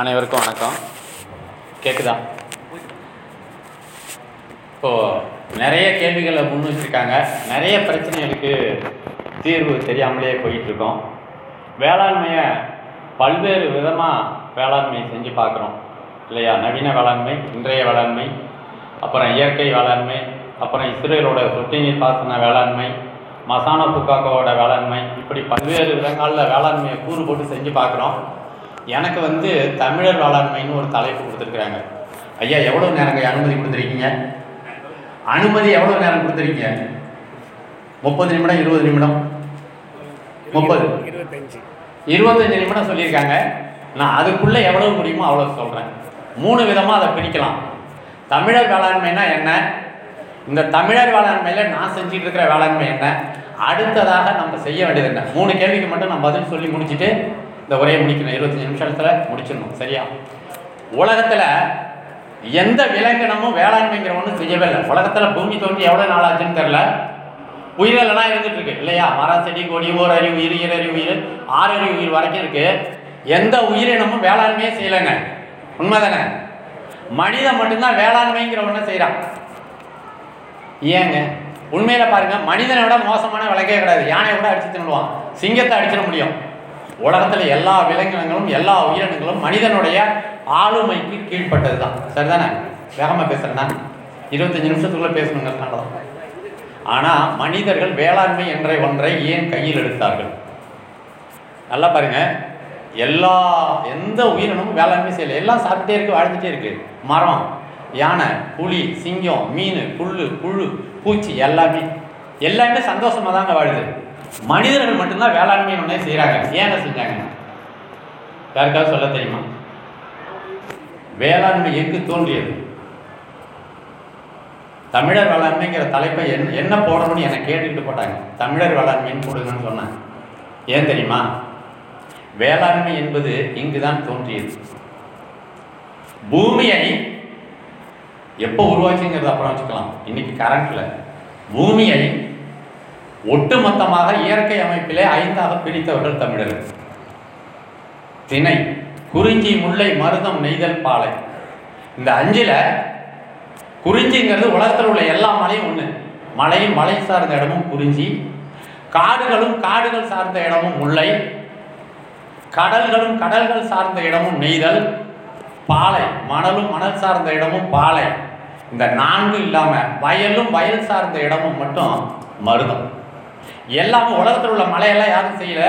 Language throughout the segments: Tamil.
அனைவருக்கும் வணக்கம். கேட்குதா இப்போது நிறைய கேள்விகளை முன் வச்சுருக்காங்க. நிறைய பிரச்சனைகளுக்கு தீர்வு தெரியாமலே போயிட்டுருக்கோம் வேளாண்மையை பல்வேறு விதமாக வேளாண்மை செஞ்சு பார்க்குறோம். இல்லையா? நவீன வேளாண்மை இன்றைய வேளாண்மை அப்புறம் இயற்கை வேளாண்மை அப்புறம் இஸ்ரேலோட சொட்டு நீர் பாசன வேளாண்மை மசானா புக்காக்கோட வேளாண்மை இப்படி பல்வேறு விதங்களில் வேளாண்மையை கூறு போட்டு செஞ்சு பார்க்குறோம். எனக்கு வந்து தமிழர் வேளாண்மைன்னு ஒரு தலைப்பு கொடுத்துருக்குறாங்க. ஐயா எவ்வளோ நேரங்க அனுமதி கொடுத்துருக்கீங்க? அனுமதி எவ்வளோ நேரம் கொடுத்துருக்கீங்க? முப்பது நிமிடம் இருபது நிமிடம்? முப்பது. இருபத்தஞ்சு. இருபத்தஞ்சு நிமிடம் சொல்லியிருக்காங்க. நான் அதுக்குள்ளே எவ்வளவு முடியுமோ அவ்வளோ சொல்கிறேன் மூணு விதமாக அதை பிரிக்கலாம். தமிழர் வேளாண்மைனா என்ன? இந்த தமிழர் வேளாண்மையில் நான் செஞ்சுட்டு இருக்கிற வேளாண்மை என்ன? அடுத்ததாக நம்ம செய்ய வேண்டியது என்ன? மூணு கேள்விக்கு மட்டும் நான் பதில் சொல்லி முடிச்சுட்டு இந்த உரையை முடிக்கணும் இருபத்தஞ்சி நிமிஷத்தில் முடிச்சிடணும் சரியா? உலகத்தில் எந்த விலங்கினமும் வேளாண்மைங்கிற ஒன்றும் செய்யவே இல்லை. உலகத்தில் பூமி தோன்றி எவ்வளோ நாள் ஆச்சுன்னு தெரில உயிரெல்லாம் இருந்துட்டு இருக்கு இல்லையா? மரம் செடி கொடி ஓர் அறிவு உயிர் ஈரறிவு உயிர் ஆறறிவு உயிர் வரைக்கும் இருக்கு. எந்த உயிரினமும் வேளாண்மையே செய்யலைங்க. உண்மைதானே? மனிதன் மட்டும்தான் வேளாண்மைங்கிற ஒன்று செய்கிறான் ஏங்க? உண்மையில் பாருங்கள் மனிதனை விட மோசமான விளக்கே கிடையாது. யானையை கூட அடிச்சு தின்னுடுவான். சிங்கத்தை அடிச்சிட முடியும். உலகத்தில் எல்லா விலங்கினங்களும் எல்லா உயிரினங்களும் மனிதனுடைய ஆளுமைக்கு கீழ்பட்டது தான் சரிதானே? வேகமாக பேசுகிறேன்னா இருபத்தஞ்சு நிமிஷத்துக்குள்ளே பேசணுங்கிறதுனால தான் ஆனால் மனிதர்கள் வேளாண்மை என்ற ஒன்றை ஏன் கையில் எடுத்தார்கள்? நல்லா பாருங்க. எல்லா எந்த உயிரினமும் வேளாண்மை செய்யலை. எல்லாம் சாப்பிட்டே இருக்கு வாழ்ந்துட்டே இருக்கு. மரம் யானை புலி சிங்கம் மீன் புல் புழு பூச்சி எல்லாமே. எல்லாமே சந்தோஷமாக தாங்க வாழுது. மனிதர்கள் மட்டும்தான் வேளாண்மை ஒன்றே செய்கிறாங்க ஏங்க செஞ்சாங்க? யாருக்காவது சொல்ல தெரியுமா? வேளாண்மை எங்கு தோன்றியது? தமிழர் வேளாண்மைங்கிற தலைப்பை என் என்ன போடணும்னு என்னை கேட்டுக்கிட்டு போட்டாங்க. தமிழர் வேளாண்மைன்னு போடுங்கன்னு சொன்னாங்க ஏன் தெரியுமா? வேளாண்மை என்பது இங்கு தான் தோன்றியது. பூமியை எப்போ உருவாச்சுங்கிறத அப்புறம் வச்சுக்கலாம். இன்னைக்கு கரண்ட்டில் பூமியை ஒட்டுமொத்தமாக இயற்கை அமைப்பிலே ஐந்தாக பிரித்தவர்கள் தமிழர்கள். திணை குறிஞ்சி முல்லை மருதம் நெய்தல் பாலை. இந்த அஞ்சில் குறிஞ்சிங்கிறது உலகத்தில் உள்ள எல்லா மலையும் ஒன்று மலையும் மலை சார்ந்த இடமும் குறிஞ்சி. காடுகளும் காடுகள் சார்ந்த இடமும் முல்லை. கடல்களும் கடல்கள் சார்ந்த இடமும் நெய்தல். பாலை மணலும் மணல் சார்ந்த இடமும் பாலை. இந்த நான்கு இல்லாமல் வயலும் வயல் சார்ந்த இடமும் மட்டும் மருதம். எல்லாமே உலகத்தில் உள்ள மலையெல்லாம் யாரும் செய்யல.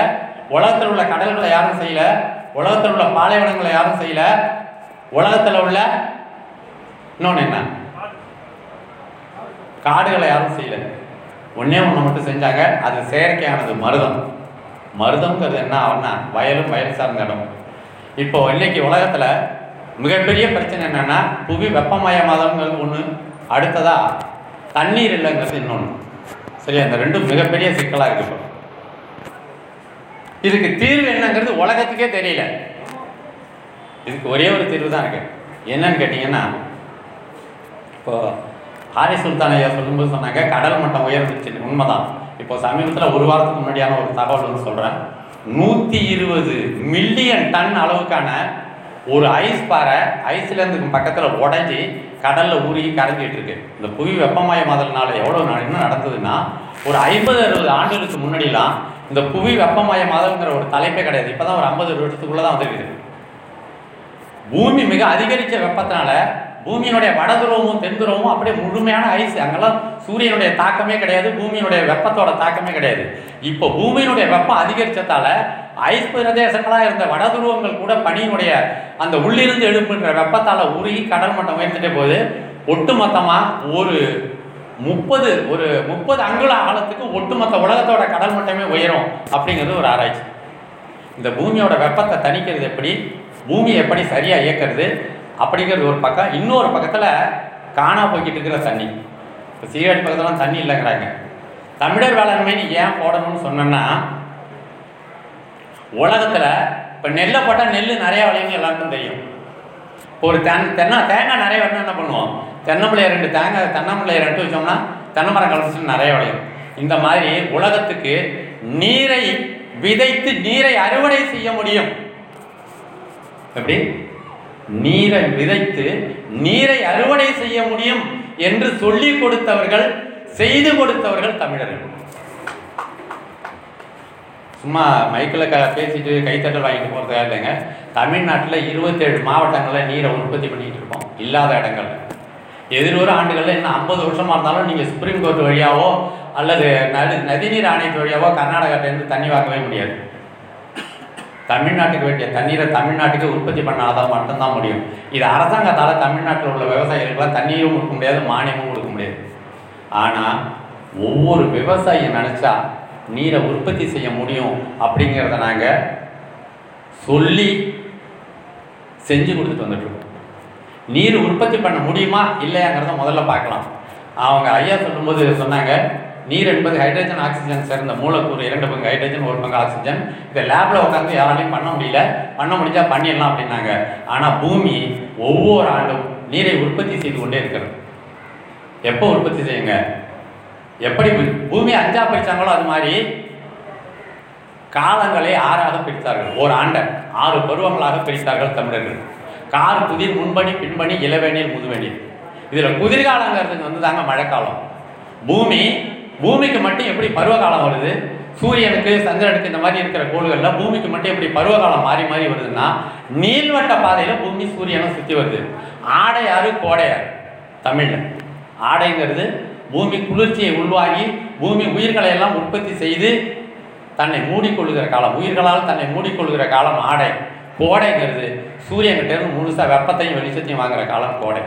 உலகத்தில் உள்ள கடல்களை யாரும் செய்யல. உலகத்தில் உள்ள பாலைவனங்களை யாரும் செய்யல. உலகத்தில் உள்ள இன்னொன்று என்ன? காடுகளை யாரும் செய்யல. ஒன்றே ஒன்று மட்டும் செஞ்சாங்க. அது செயற்கையானது மருதம். மருதம்ங்கிறது என்ன ஆகும்னா வயலும் வயல் சார்ந்த இடம். இப்போ இன்னைக்கு உலகத்தில் மிகப்பெரிய பிரச்சனை என்னென்னா புவி வெப்பமயமாதல்ங்கிறது ஒன்று அடுத்ததாக தண்ணீர் இல்லைங்கிறது இன்னொன்று சரியா? இந்த ரெண்டும் மிகப்பெரிய சிக்கலாக இருக்கு இதுக்கு தீர்வு என்னங்கிறது உலகத்துக்கே தெரியல. இதுக்கு ஒரே ஒரு தீர்வு தான் இருக்கு. என்னன்னு கேட்டிங்கன்னா இப்போ ஹாரி சுல்தான் ஐயா சொல்லும்போது சொன்னாங்க கடல் மட்டம் உயர்ந்துச்சு. உண்மைதான். இப்போ சமீபத்தில் ஒரு வாரத்துக்கு முன்னாடியான ஒரு தகவல் வந்து சொல்கிறேன் நூற்றி இருபது மில்லியன் டன் அளவுக்கான ஒரு ஐஸ் பாறை ஐஸ்லேருந்து பக்கத்தில் உடஞ்சி கடலில் ஊறி கரைஞ்சிட்டு இருக்கு. இந்த புவி வெப்பமயமாதல்னால எவ்வளோ என்ன நடந்ததுன்னா ஒரு ஐம்பது அறுபது ஆண்டுகளுக்கு முன்னாடிலாம் இந்த புவி வெப்பமயமாதல்ங்கிற ஒரு தலைப்பே கிடையாது. இப்போ தான் ஒரு ஐம்பது வருஷத்துக்குள்ளே தான் வந்துருக்குது. பூமி மிக அதிகரித்த வெப்பத்தினால பூமியினுடைய வடதுருவமும் தென்துருவமும் அப்படியே முழுமையான ஐஸ் அங்கெல்லாம் சூரியனுடைய தாக்கமே கிடையாது பூமியினுடைய வெப்பத்தோட தாக்கமே கிடையாது. இப்போ பூமியினுடைய வெப்பம் அதிகரித்ததால ஐஸ் பிரதேசங்களாக இருந்த வடதுருவங்கள் கூட பனியினுடைய அந்த உள்ளிருந்து எழுப்புன்ற வெப்பத்தால் உருகி கடல் மட்டம் உயர்ந்துட்டே போது ஒட்டுமொத்தமாக ஒரு முப்பது ஒரு முப்பது அங்குல ஆழத்துக்கு ஒட்டுமொத்த உலகத்தோட கடல் மட்டமே உயரும் அப்படிங்கிறது ஒரு ஆராய்ச்சி. இந்த பூமியோட வெப்பத்தை தணிக்கிறது எப்படி பூமியை எப்படி சரியாக இயக்கிறது அப்படிங்கிறது ஒரு பக்கம். இன்னொரு பக்கத்தில் காணா போய்கிட்டு இருக்கிற தண்ணி. இப்போ சீரடி பக்கத்துலாம் தண்ணி இல்லைங்கிறாங்க. தமிழர் வேளாண்மைன்னு ஏன் போடணும்னு சொன்னேன்னா உலகத்தில் இப்போ நெல்லை போட்டால் நெல் நிறையா விளையுங்க எல்லாருக்கும் தெரியும். இப்போ ஒரு தென் தென்னை தேங்காய் நிறைய வரணும் என்ன பண்ணுவோம்? தென்னம்பிள்ளைய ரெண்டு தேங்காய் தென்னம்பிள்ளைய ரெண்டு வச்சோம்னா தென்னை மரம் கலந்துச்சு நிறைய விளையும். இந்த மாதிரி உலகத்துக்கு நீரை விதைத்து நீரை அறுவடை செய்ய முடியும். எப்படி? நீரை விதைத்து நீரை அறுவடை செய்ய முடியும் என்று சொல்லிக் கொடுத்தவர்கள் செய்து கொடுத்தவர்கள் தமிழர்கள். சும்மா மைக்கில் க பேசிட்டு கைத்தட்டல் வாங்கிட்டு போகிறதா இல்லைங்க. தமிழ்நாட்டில் இருபத்தேழு மாவட்டங்களில் நீரை உற்பத்தி பண்ணிகிட்டு இருக்கோம். இல்லாத இடங்கள்ல எதிர்வரும் ஆண்டுகளில் இன்னும் ஐம்பது வருஷமாக இருந்தாலும் நீங்கள் சுப்ரீம் கோர்ட் வழியாவோ அல்லது நதி நதிநீர் ஆணையத்து வழியாவோ கர்நாடகாட்டிலேருந்து தண்ணி வாங்கவே முடியாது. தமிழ்நாட்டுக்கு வேண்டிய தண்ணீரை தமிழ்நாட்டுக்கு உற்பத்தி பண்ணாதான் மட்டும்தான் முடியும். இது அரசாங்கத்தால் தமிழ்நாட்டில் உள்ள விவசாயிகளுக்கெல்லாம் தண்ணீரும் கொடுக்க முடியாது மானியமும் கொடுக்க முடியாது. ஆனால் ஒவ்வொரு விவசாயி நினச்சா நீரை உற்பத்தி செய்ய முடியும் அப்படிங்கிறத நாங்கள் சொல்லி செஞ்சு கொடுத்துட்டு வந்துட்டுருக்கோம் நீர் உற்பத்தி பண்ண முடியுமா? இல்லையாங்கிறத முதல்ல பார்க்கலாம். அவங்க ஐயா சொல்லும்போது சொன்னாங்க நீர் என்பது ஹைட்ரஜன் ஆக்சிஜன் சேர்ந்த மூலக்கூறு. இரண்டு பங்கு ஹைட்ரஜன் ஒரு பங்கு ஆக்சிஜன் இதை லேபில் உட்காந்து யாராலையும் பண்ண முடியல. பண்ண முடிஞ்சால் பண்ணிடலாம் அப்படின்னாங்க. ஆனால் பூமி ஒவ்வொரு ஆண்டும் நீரை உற்பத்தி செய்து கொண்டே இருக்கிறது. எப்போ உற்பத்தி செய்யுங்க? எப்படி பூமி அஞ்சா பிரித்தாங்களோ அது மாதிரி காலங்களை ஆறாக பிரித்தார்கள். ஒரு ஆண்டை ஆறு பருவங்களாக பிரித்தார்கள் தமிழர்கள். கார் புதிர் முன்பணி பின்பணி இளவேணில் முதுவேணில் இதில் குதிர்காலங்கிறது வந்து தாங்க மழைக்காலம். பூமி பூமிக்கு மட்டும் எப்படி பருவகாலம் வருது? சூரியனுக்கு சந்திரனுக்கு இந்த மாதிரி இருக்கிற கோள்களில் பூமிக்கு மட்டும் எப்படி பருவகாலம் மாறி மாறி வருதுன்னா நீள்வட்ட பாதையில் பூமி சூரியனை சுற்றி வருது. ஆடையாறு கோடையாறு தமிழில். ஆடைங்கிறது பூமி குளிர்ச்சியை உள்வாங்கி பூமி உயிர்களை எல்லாம் உற்பத்தி செய்து தன்னை மூடிக்கொள்ளுகிற காலம். உயிர்களால் தன்னை மூடிக்கொள்ளுகிற காலம் ஆடை. கோடைங்கிறது சூரியன்கிட்டேருந்து முழுசாக வெப்பத்தையும் வெளிச்சத்தையும் வாங்குகிற காலம் கோடை.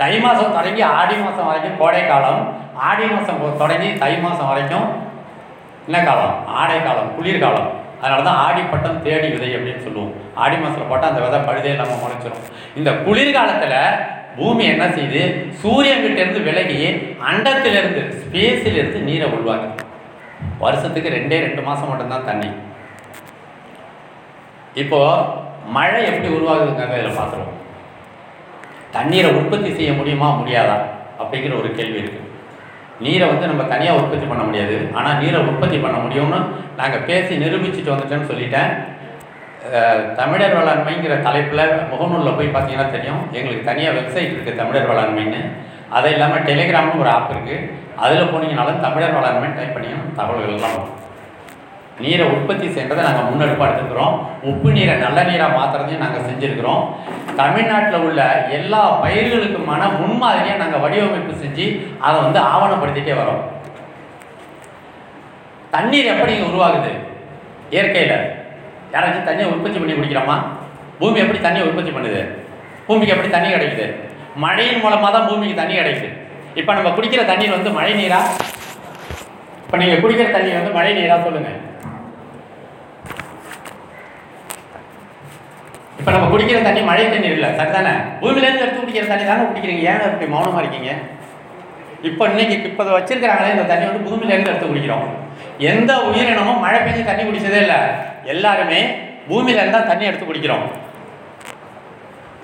தை மாதம் தொடங்கி ஆடி மாதம் வரைக்கும் கோடை காலம். ஆடி மாதம் தொடங்கி தை மாதம் வரைக்கும் என்ன காலம்? ஆடை காலம் குளிர்காலம் அதனால தான் ஆடிப்பட்டம் தேடி விதை அப்படின்னு சொல்லுவோம். ஆடி மாதத்தில் போட்டால் அந்த விதை பழுதே இல்லாமல் முளைச்சிரும். இந்த குளிர்காலத்தில் பூமி என்ன செய்யுது சூரியன்கிட்டேருந்து விலகி அண்டத்திலிருந்து ஸ்பேஸிலிருந்து நீரை உள்வாங்க வருஷத்துக்கு ரெண்டே ரெண்டு மாதம் மட்டும்தான் தண்ணி. இப்போது மழை எப்படி உருவாகுதுங்கிறத இதில் பார்த்துருவோம். தண்ணீரை உற்பத்தி செய்ய முடியுமா முடியாதா? அப்படிங்கிற ஒரு கேள்வி இருக்குது நீரை வந்து நம்ம தனியாக உற்பத்தி பண்ண முடியாது. ஆனால் நீரை உற்பத்தி பண்ண முடியும்னு நாங்கள் பேசி நிரூபிச்சுட்டு வந்துட்டேன்னு சொல்லிட்டேன். தமிழர் வேளாண்மைங்கிற தலைப்பில் முகநூலில் போய் பார்த்தீங்கன்னா தெரியும். எங்களுக்கு தனியாக வெப்சைட் இருக்குது தமிழர் வேளாண்மைன்னு அது இல்லாமல் டெலிகிராம்னு ஒரு ஆப் இருக்குது அதில் போனீங்கனாலும் தமிழர் வேளாண்மை டைப் பண்ணிங்கன்னா தகவல்கள் எல்லாம் வரும். நீரை உற்பத்தி செய்கிறதை நாங்கள் முன்னெடுப்பாக எடுத்துக்கிறோம். உப்பு நீரை நல்ல நீராக மாற்றுறதையும் நாங்கள் செஞ்சுருக்கிறோம். தமிழ்நாட்டில் உள்ள எல்லா பயிர்களுக்குமான முன்மாதிரியாக நாங்கள் வடிவமைப்பு செஞ்சு அதை வந்து ஆவணப்படுத்திகிட்டே வரோம். தண்ணீர் எப்படி உருவாகுது? இயற்கையில். யாராச்சும் தண்ணியை உற்பத்தி பண்ணி குடிக்கிறோமா? பூமி எப்படி தண்ணியை உற்பத்தி பண்ணுது? பூமிக்கு எப்படி தண்ணி கிடைக்குது? மழையின் மூலமாக தான் பூமிக்கு தண்ணி கிடைக்குது. இப்போ நம்ம குடிக்கிற தண்ணீர் வந்து மழை நீரா? இப்போ நீங்கள் குடிக்கிற தண்ணி வந்து மழை நீரா சொல்லுங்கள் இப்போ நம்ம குடிக்கிற தண்ணி மழை தண்ணீர் இல்லை சரிதானே? பூமியிலேருந்து எடுத்து குடிக்கிற தண்ணி தானே குடிக்கிறீங்க? ஏன் இப்படி மௌனமாக இருக்கீங்க? இப்போ இன்னைக்கு இப்போ வச்சிருக்கிறாங்களே இந்த தண்ணி வந்து பூமியிலேருந்து எடுத்து குடிக்கிறோம். எந்த உயிரினமும் மழை பெஞ்சு தண்ணி குடிச்சதே இல்லை. எல்லாருமே பூமியிலேருந்து தான் தண்ணி எடுத்து குடிக்கிறோம்.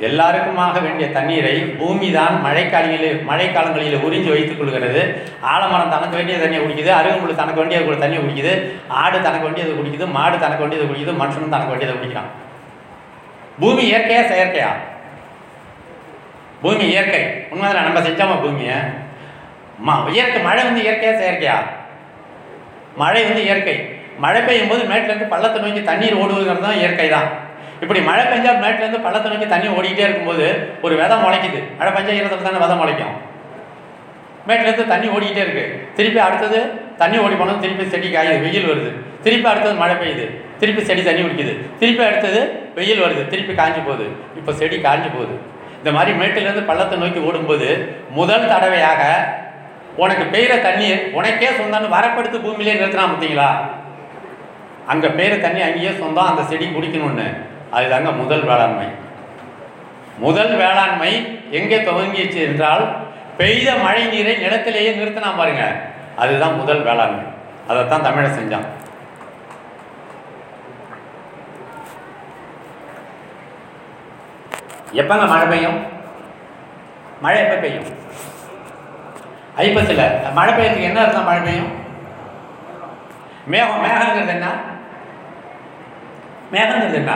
எல்லாருக்குமாக வேண்டிய தண்ணீரை பூமி தான் மழைக்காலங்களில் மழைக்காலங்களில் உறிஞ்சி வைத்துக் கொள்கிறது. ஆலமரம் தனக்கு வேண்டிய தண்ணியை குடிக்குது அருகம்புல் தனக்கு வேண்டியது ஒரு தண்ணியை குடிக்குது ஆடு தனக்கு வேண்டியது குடிக்குது மாடு தனக்கு வேண்டியது குடிக்குது மனுஷனும் தனக்கு வேண்டியதை குடிக்கிறான். பூமி இயற்கையா செயற்கையா? பூமி இயற்கை. உண்மைதான் நம்ம செஞ்சோமா பூமியை? இயற்கை மழை வந்து இயற்கையா செயற்கையா? மழை வந்து இயற்கை. மழை பெய்யும் போது மேட்லேருந்து பள்ளத்தை நோக்கி தண்ணீர் ஓடுவதுங்கிறது தான் இயற்கை தான். இப்படி மழை பெஞ்சால் மேட்டிலேருந்து பள்ளத்தை நோக்கி தண்ணி ஓடிக்கிட்டே இருக்கும்போது ஒரு விதை முளைக்குது. மழை பெஞ்சா ஈரத்தில் தானே விதை முளைக்கும். மேட்லேருந்து தண்ணி ஓடிக்கிட்டே இருக்குது திருப்பி அடுத்தது தண்ணி ஓடி போனது திருப்பி செடி காயுது வெயில் வருது. திருப்பி அடுத்தது மழை பெய்யுது. திருப்பி செடி தண்ணி குடிக்குது. திருப்பி அடுத்தது வெயில் வருது. திருப்பி காஞ்சி போகுது. இப்போ செடி காஞ்சி போகுது. இந்த மாதிரி மேட்டிலேருந்து பள்ளத்தை நோக்கி ஓடும்போது முதல் தடவையாக உனக்கு பெய்கிற தண்ணீர் உனக்கே சொந்தம்னு வரப்படுத்து பூமியிலே நிறுத்தினா பார்த்தீங்களா? அங்கே பெய்கிற தண்ணி அங்கேயே சொந்தம் அந்த செடி குடிக்கணும்னு. அதுதாங்க முதல் வேளாண்மை. முதல் வேளாண்மை எங்கே துவங்கிச்சு என்றால் பெய்த மழை நீரை நிலத்திலேயே நிறுத்தினா பாருங்க. அதுதான் முதல் வேளாண்மை. அதைத்தான் தமிழை செஞ்சான். எப்போங்க மழை பெய்யும்? மழை எப்போ பெய்யும்? ஐப்பத்தில் மழை பெய்யறதுக்கு என்ன அர்த்தம் மழை பெய்யும்? மேகம் மேகங்கிறது என்ன? மேகங்கிறது என்ன?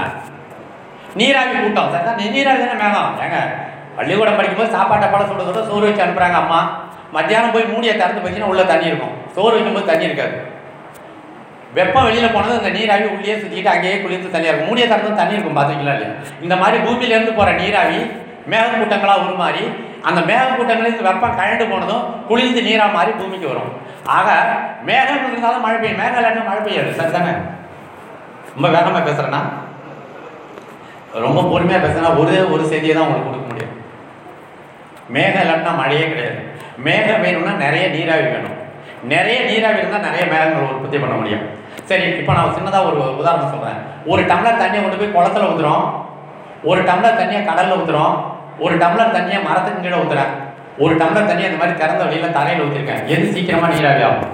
நீராவி கூட்டம். சரிதான் நீ- நீராவி தானே மேகம். ஏங்க பள்ளிக்கூடம் படிக்கும்போது சாப்பாட்டை பழம் சுட சுட சோறு வச்சு அனுப்புகிறாங்க அம்மா. மத்தியானம் போய் மூடியை திறந்து பார்த்தீங்கன்னா உள்ளே தண்ணி இருக்கும். சோறு வைக்கும்போது தண்ணி இருக்காது. வெப்பம் வெளியில் போனது இந்த நீராவி உள்ளே சுற்றிட்டு அங்கேயே குளிர்ந்து தண்ணியாக இருக்கும். மூடியை திறந்து தண்ணி இருக்கும். பார்த்துக்கலாம் இல்லையா? இந்த மாதிரி பூமியிலேருந்து போகிற நீராவி மேகக்கூட்டங்களாக உருமாறி அந்த மேகக்கூட்டங்களில் வெப்பம் கழண்டு போனதும் குளிர்ந்து நீராக மாறி பூமிக்கு வரும். ஆக மேகம் இருந்தாலும் மழை பெய்யும். மேகம் இல்லாட்டினா மழை பெய்யாது. சரிதானே? ரொம்ப வேகமாக பேசுகிறேன்னா ரொம்ப பொறுமையாக பேசுனா ஒரே ஒரு செய்தியை தான் உங்களுக்கு கொடுக்க முடியும். மேகம் இல்லாட்டினா மழையே கிடையாது. மேகம் வேணும்னா நிறைய நீராவி வேணும். நிறைய நீராவி இருந்தால் நிறைய மேகங்கள் உற்பத்தி பண்ண முடியும். சரி இப்போ நான் சின்னதாக ஒரு உதாரணம் சொல்கிறேன் ஒரு டம்ளர் தண்ணியை கொண்டு போய் குளத்துல ஊற்றுறோம் ஒரு டம்ளர் தண்ணியை கடலில் ஊற்றுறோம் ஒரு டம்ளர் தண்ணியை மரத்துக்கு கீழே ஊற்றுறாங்க ஒரு டம்ளர் தண்ணியை இந்த மாதிரி திறந்த வழியில் தரையில் ஊற்றிருக்கேன் எது சீக்கிரமாக நீராவி ஆகும்?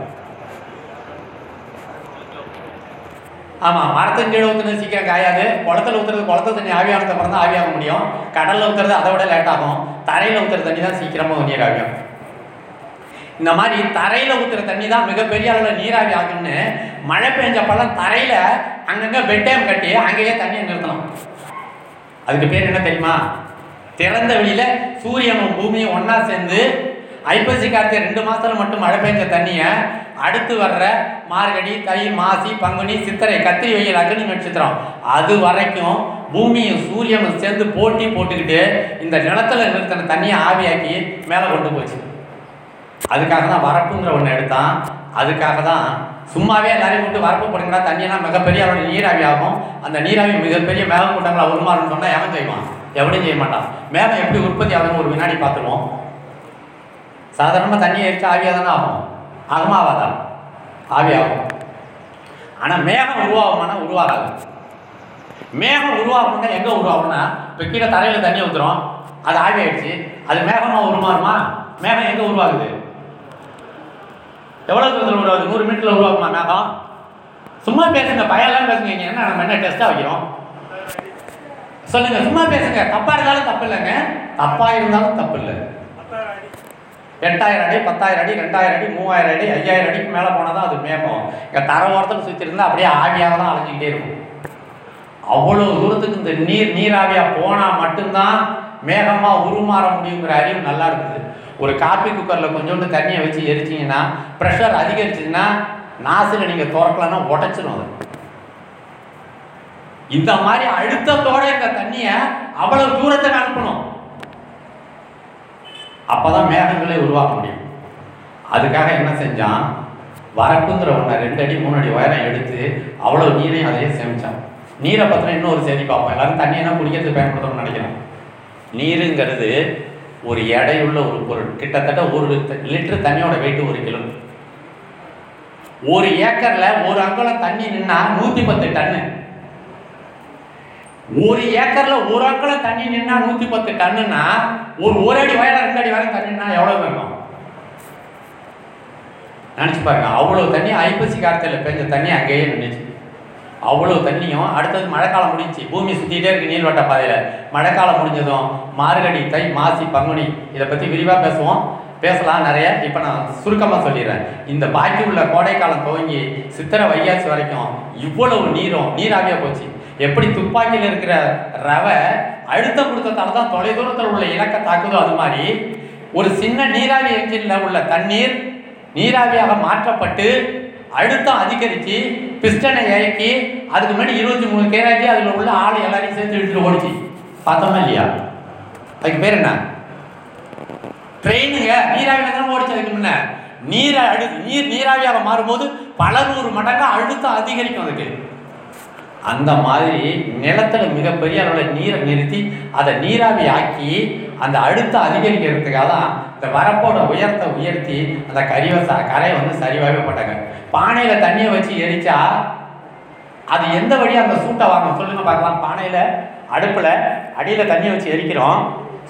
ஆமாம் மரத்தின் கீழே ஊற்றுனது சீக்கிரம் காயாது. குளத்துல ஊற்றுறது குளத்து தண்ணி ஆவியானது அப்புறம் தான் ஆவியாக முடியும். கடலில் ஊற்றுறது அதை விட லேட் ஆகும். தரையில் ஊற்றுற தண்ணி தான் சீக்கிரமாக நீராவி இந்த மாதிரி தரையில் ஊற்றுற தண்ணி தான் மிகப்பெரிய அளவில் நீராவி ஆகும்னு மழை பெஞ்சப்பெல்லாம் தரையில் அங்கங்கே பெட் டேம் கட்டி அங்கேயே தண்ணியை நிறுத்தணும். அதுக்கு பேர் என்ன தெரியுமா? திறந்த வெளியில் சூரியனும் பூமியும் ஒன்றா சேர்ந்து ஐப்பசி கார்த்திகை ரெண்டு மாதத்தில் மட்டும் மழை பெஞ்ச தண்ணியை அடுத்து வர்ற மார்கழி தை மாசி பங்குனி சித்திரை கத்திரி வெயில் அக்னி நட்சத்திரம். அது வரைக்கும் பூமியும் சூரியனும் சேர்ந்து போட்டி போட்டுக்கிட்டு இந்த நிலத்துல நிறுத்தின தண்ணியை ஆவியாக்கி மேலே கொண்டு போச்சு. அதுக்காக தான் வரப்புங்கிற ஒன்று எடுத்தான். அதுக்காக தான் சும்மாவே எல்லாரையும் விட்டு வரப்பு போடுங்கன்னா தண்ணியெல்லாம் மிகப்பெரிய அவனுடைய நீராவி ஆகும். அந்த நீராவி மிகப்பெரிய மேகக்கூட்டங்களை உருமாறுன்னு சொன்னால் எவன் செய்வான் எவனும் செய்ய மாட்டான். மேகம் எப்படி உற்பத்தி ஆகுதுன்னு ஒரு வினாடி பார்த்துருவோம். சாதாரணமாக தண்ணியை எரிச்சு ஆவியாக தானே ஆகும்? ஆகுமா ஆகாதா? ஆவி ஆகும். ஆனால் மேகம் உருவாகுமானா உருவாகாது. மேகம் உருவாகணும்னா எங்கே உருவாகும்னா இப்போ கீழே தரையில் தண்ணி ஊற்றுறோம் அது ஆவி ஆயிடுச்சு. அது மேகமாக உருமாறுமா? மேகம் எங்கே உருவாகுது? எவ்வளோ தூரத்தில் உருவாகுது? நூறு மீட்டரில் உருவாகுமா மேகம்? சும்மா பேசுங்க பயம்லாம் பேசுங்க. என்ன நம்ம என்ன டெஸ்ட்டாக வைக்கிறோம்? சொல்லுங்க சும்மா பேசுங்க. தப்பா இருந்தாலும் தப்பு இல்லைங்க. தப்பா இருந்தாலும் தப்பு இல்லை. எட்டாயிரம் அடி பத்தாயிரம் அடி ரெண்டாயிரம் அடி மூவாயிரம் அடி ஐயாயிரம் அடிக்கு மேலே போனால் தான் அது மேகம். இங்கே தர ஓரத்தில் சுற்றிருந்தா அப்படியே ஆவியாக தான் அலைஞ்சிக்கிட்டே இருக்கும். அவ்வளோ தூரத்துக்கு இந்த நீர் நீராவியாக போனால் மட்டும்தான் மேகமாக உருமாற முடியுங்கிற அறிவு நல்லா இருக்குது. ஒரு காப்பி குக்கரில் கொஞ்சோண்டு தண்ணியை வச்சு எரிச்சிங்கன்னா ப்ரெஷர் அதிகரிச்சிங்கன்னா நாசில் நீங்கள் திறக்கலன்னா உடச்சிடும் அது. இந்த மாதிரி அழுத்தத்தோட இந்த தண்ணியை அவ்வளவு தூரத்தை அனுப்பணும். அப்பதான் மேகங்களை உருவாக்க முடியும். அதுக்காக என்ன செஞ்சான்? வரப்புங்கிற ஒன்றை ரெண்டு அடி மூணு அடி உயரம் எடுத்து அவ்வளோ நீரையும் அதையே சேமித்தான் நீரை பற்றின இன்னொரு செய்தி பார்ப்போம். எல்லாரும் தண்ணியெல்லாம் குடிக்கிறதுக்கு பயன்படுத்தணும்னு நினைக்கிறேன். நீருங்கிறது ஒரு எடையுள்ள ஒரு பொருள். கிட்டத்தட்ட ஒரு லிட்டர் தண்ணியோட வெயிட்டு ஒரு கிலோ. ஒரு ஏக்கரில் ஒரு அங்குலம் தண்ணி நின்னா நூற்றி பத்து டன்னு ஒரு ஏக்கரில் ஒரு ஆக்கில் தண்ணி நின்னா நூற்றி பத்து டன்னுன்னா ஒரு ஒரு அடி வயல ரெண்டு அடி வயல தண்ணின்னா எவ்வளோ வேணும்? நினச்சி பாருங்க அவ்வளோ தண்ணி ஐப்பசி காலத்தில் பெஞ்ச தண்ணி அங்கேயே நின்றுச்சு அவ்வளோ தண்ணியும் அடுத்தது மழைக்காலம் முடிஞ்சுச்சு. பூமி சுத்திட்டே இருக்கு நீள்வட்ட பாதையில். மழைக்காலம் முடிஞ்சதும் மார்கழி தை மாசி பங்குனி இதை பற்றி விரிவாக பேசுவோம். பேசலாம் நிறைய. இப்போ நான் சுருக்கமாக சொல்லிடுறேன். இந்த பாக்கி உள்ள கோடைக்காலம் துவங்கி சித்திரை வைகாசி வரைக்கும் இவ்வளவு நீரும் நீராகவே போச்சு. எப்படி துப்பாக்கியில் இருக்கிற ரவை அழுத்தம் கொடுத்ததால தான் தொலைதூரத்தில் உள்ள இலக்கை தாக்குதோ அது மாதிரி ஒரு சின்ன நீராவி என்ஜினில் உள்ள தண்ணீர் நீராவியாக மாற்றப்பட்டு அழுத்தம் அதிகரித்து பிஸ்டனை இறக்கி அதுக்கு முன்னாடி இருபத்தி மூணு கேராக்கி அதில் உள்ள ஆள் எல்லாரையும் சேர்த்து இழுத்துட்டு ஓடிச்சு. பார்த்தோமா இல்லையா? அதுக்கு பேர் என்ன? ட்ரெயினுங்க. நீராவியில் தானே ஓடிச்சு அதுக்கு முன்ன. நீரை அழு நீர் நீராவியாக மாறும்போது பல நூறு மடங்காக அழுத்தம் அதிகரிக்கும் அதுக்கு. அந்த மாதிரி நிலத்தில் மிகப்பெரிய அளவில் நீரை நிறுத்தி அதை நீராவி ஆக்கி அந்த அழுத்தம் அதிகரிக்கிறதுக்காக தான் இந்த வரப்போட உயரத்தை உயர்த்தி அந்த கரிவை ச கரையை வந்து சரிவாகவே போட்டாங்க. பானையில் தண்ணியை வச்சு எரிச்சா அது எந்த வழியாக அந்த சூட்டை வாங்க சொல்லுங்க பார்க்கலாம். பானையில் அடுப்பில் அடியில் தண்ணியை வச்சு எரிக்கிறோம்.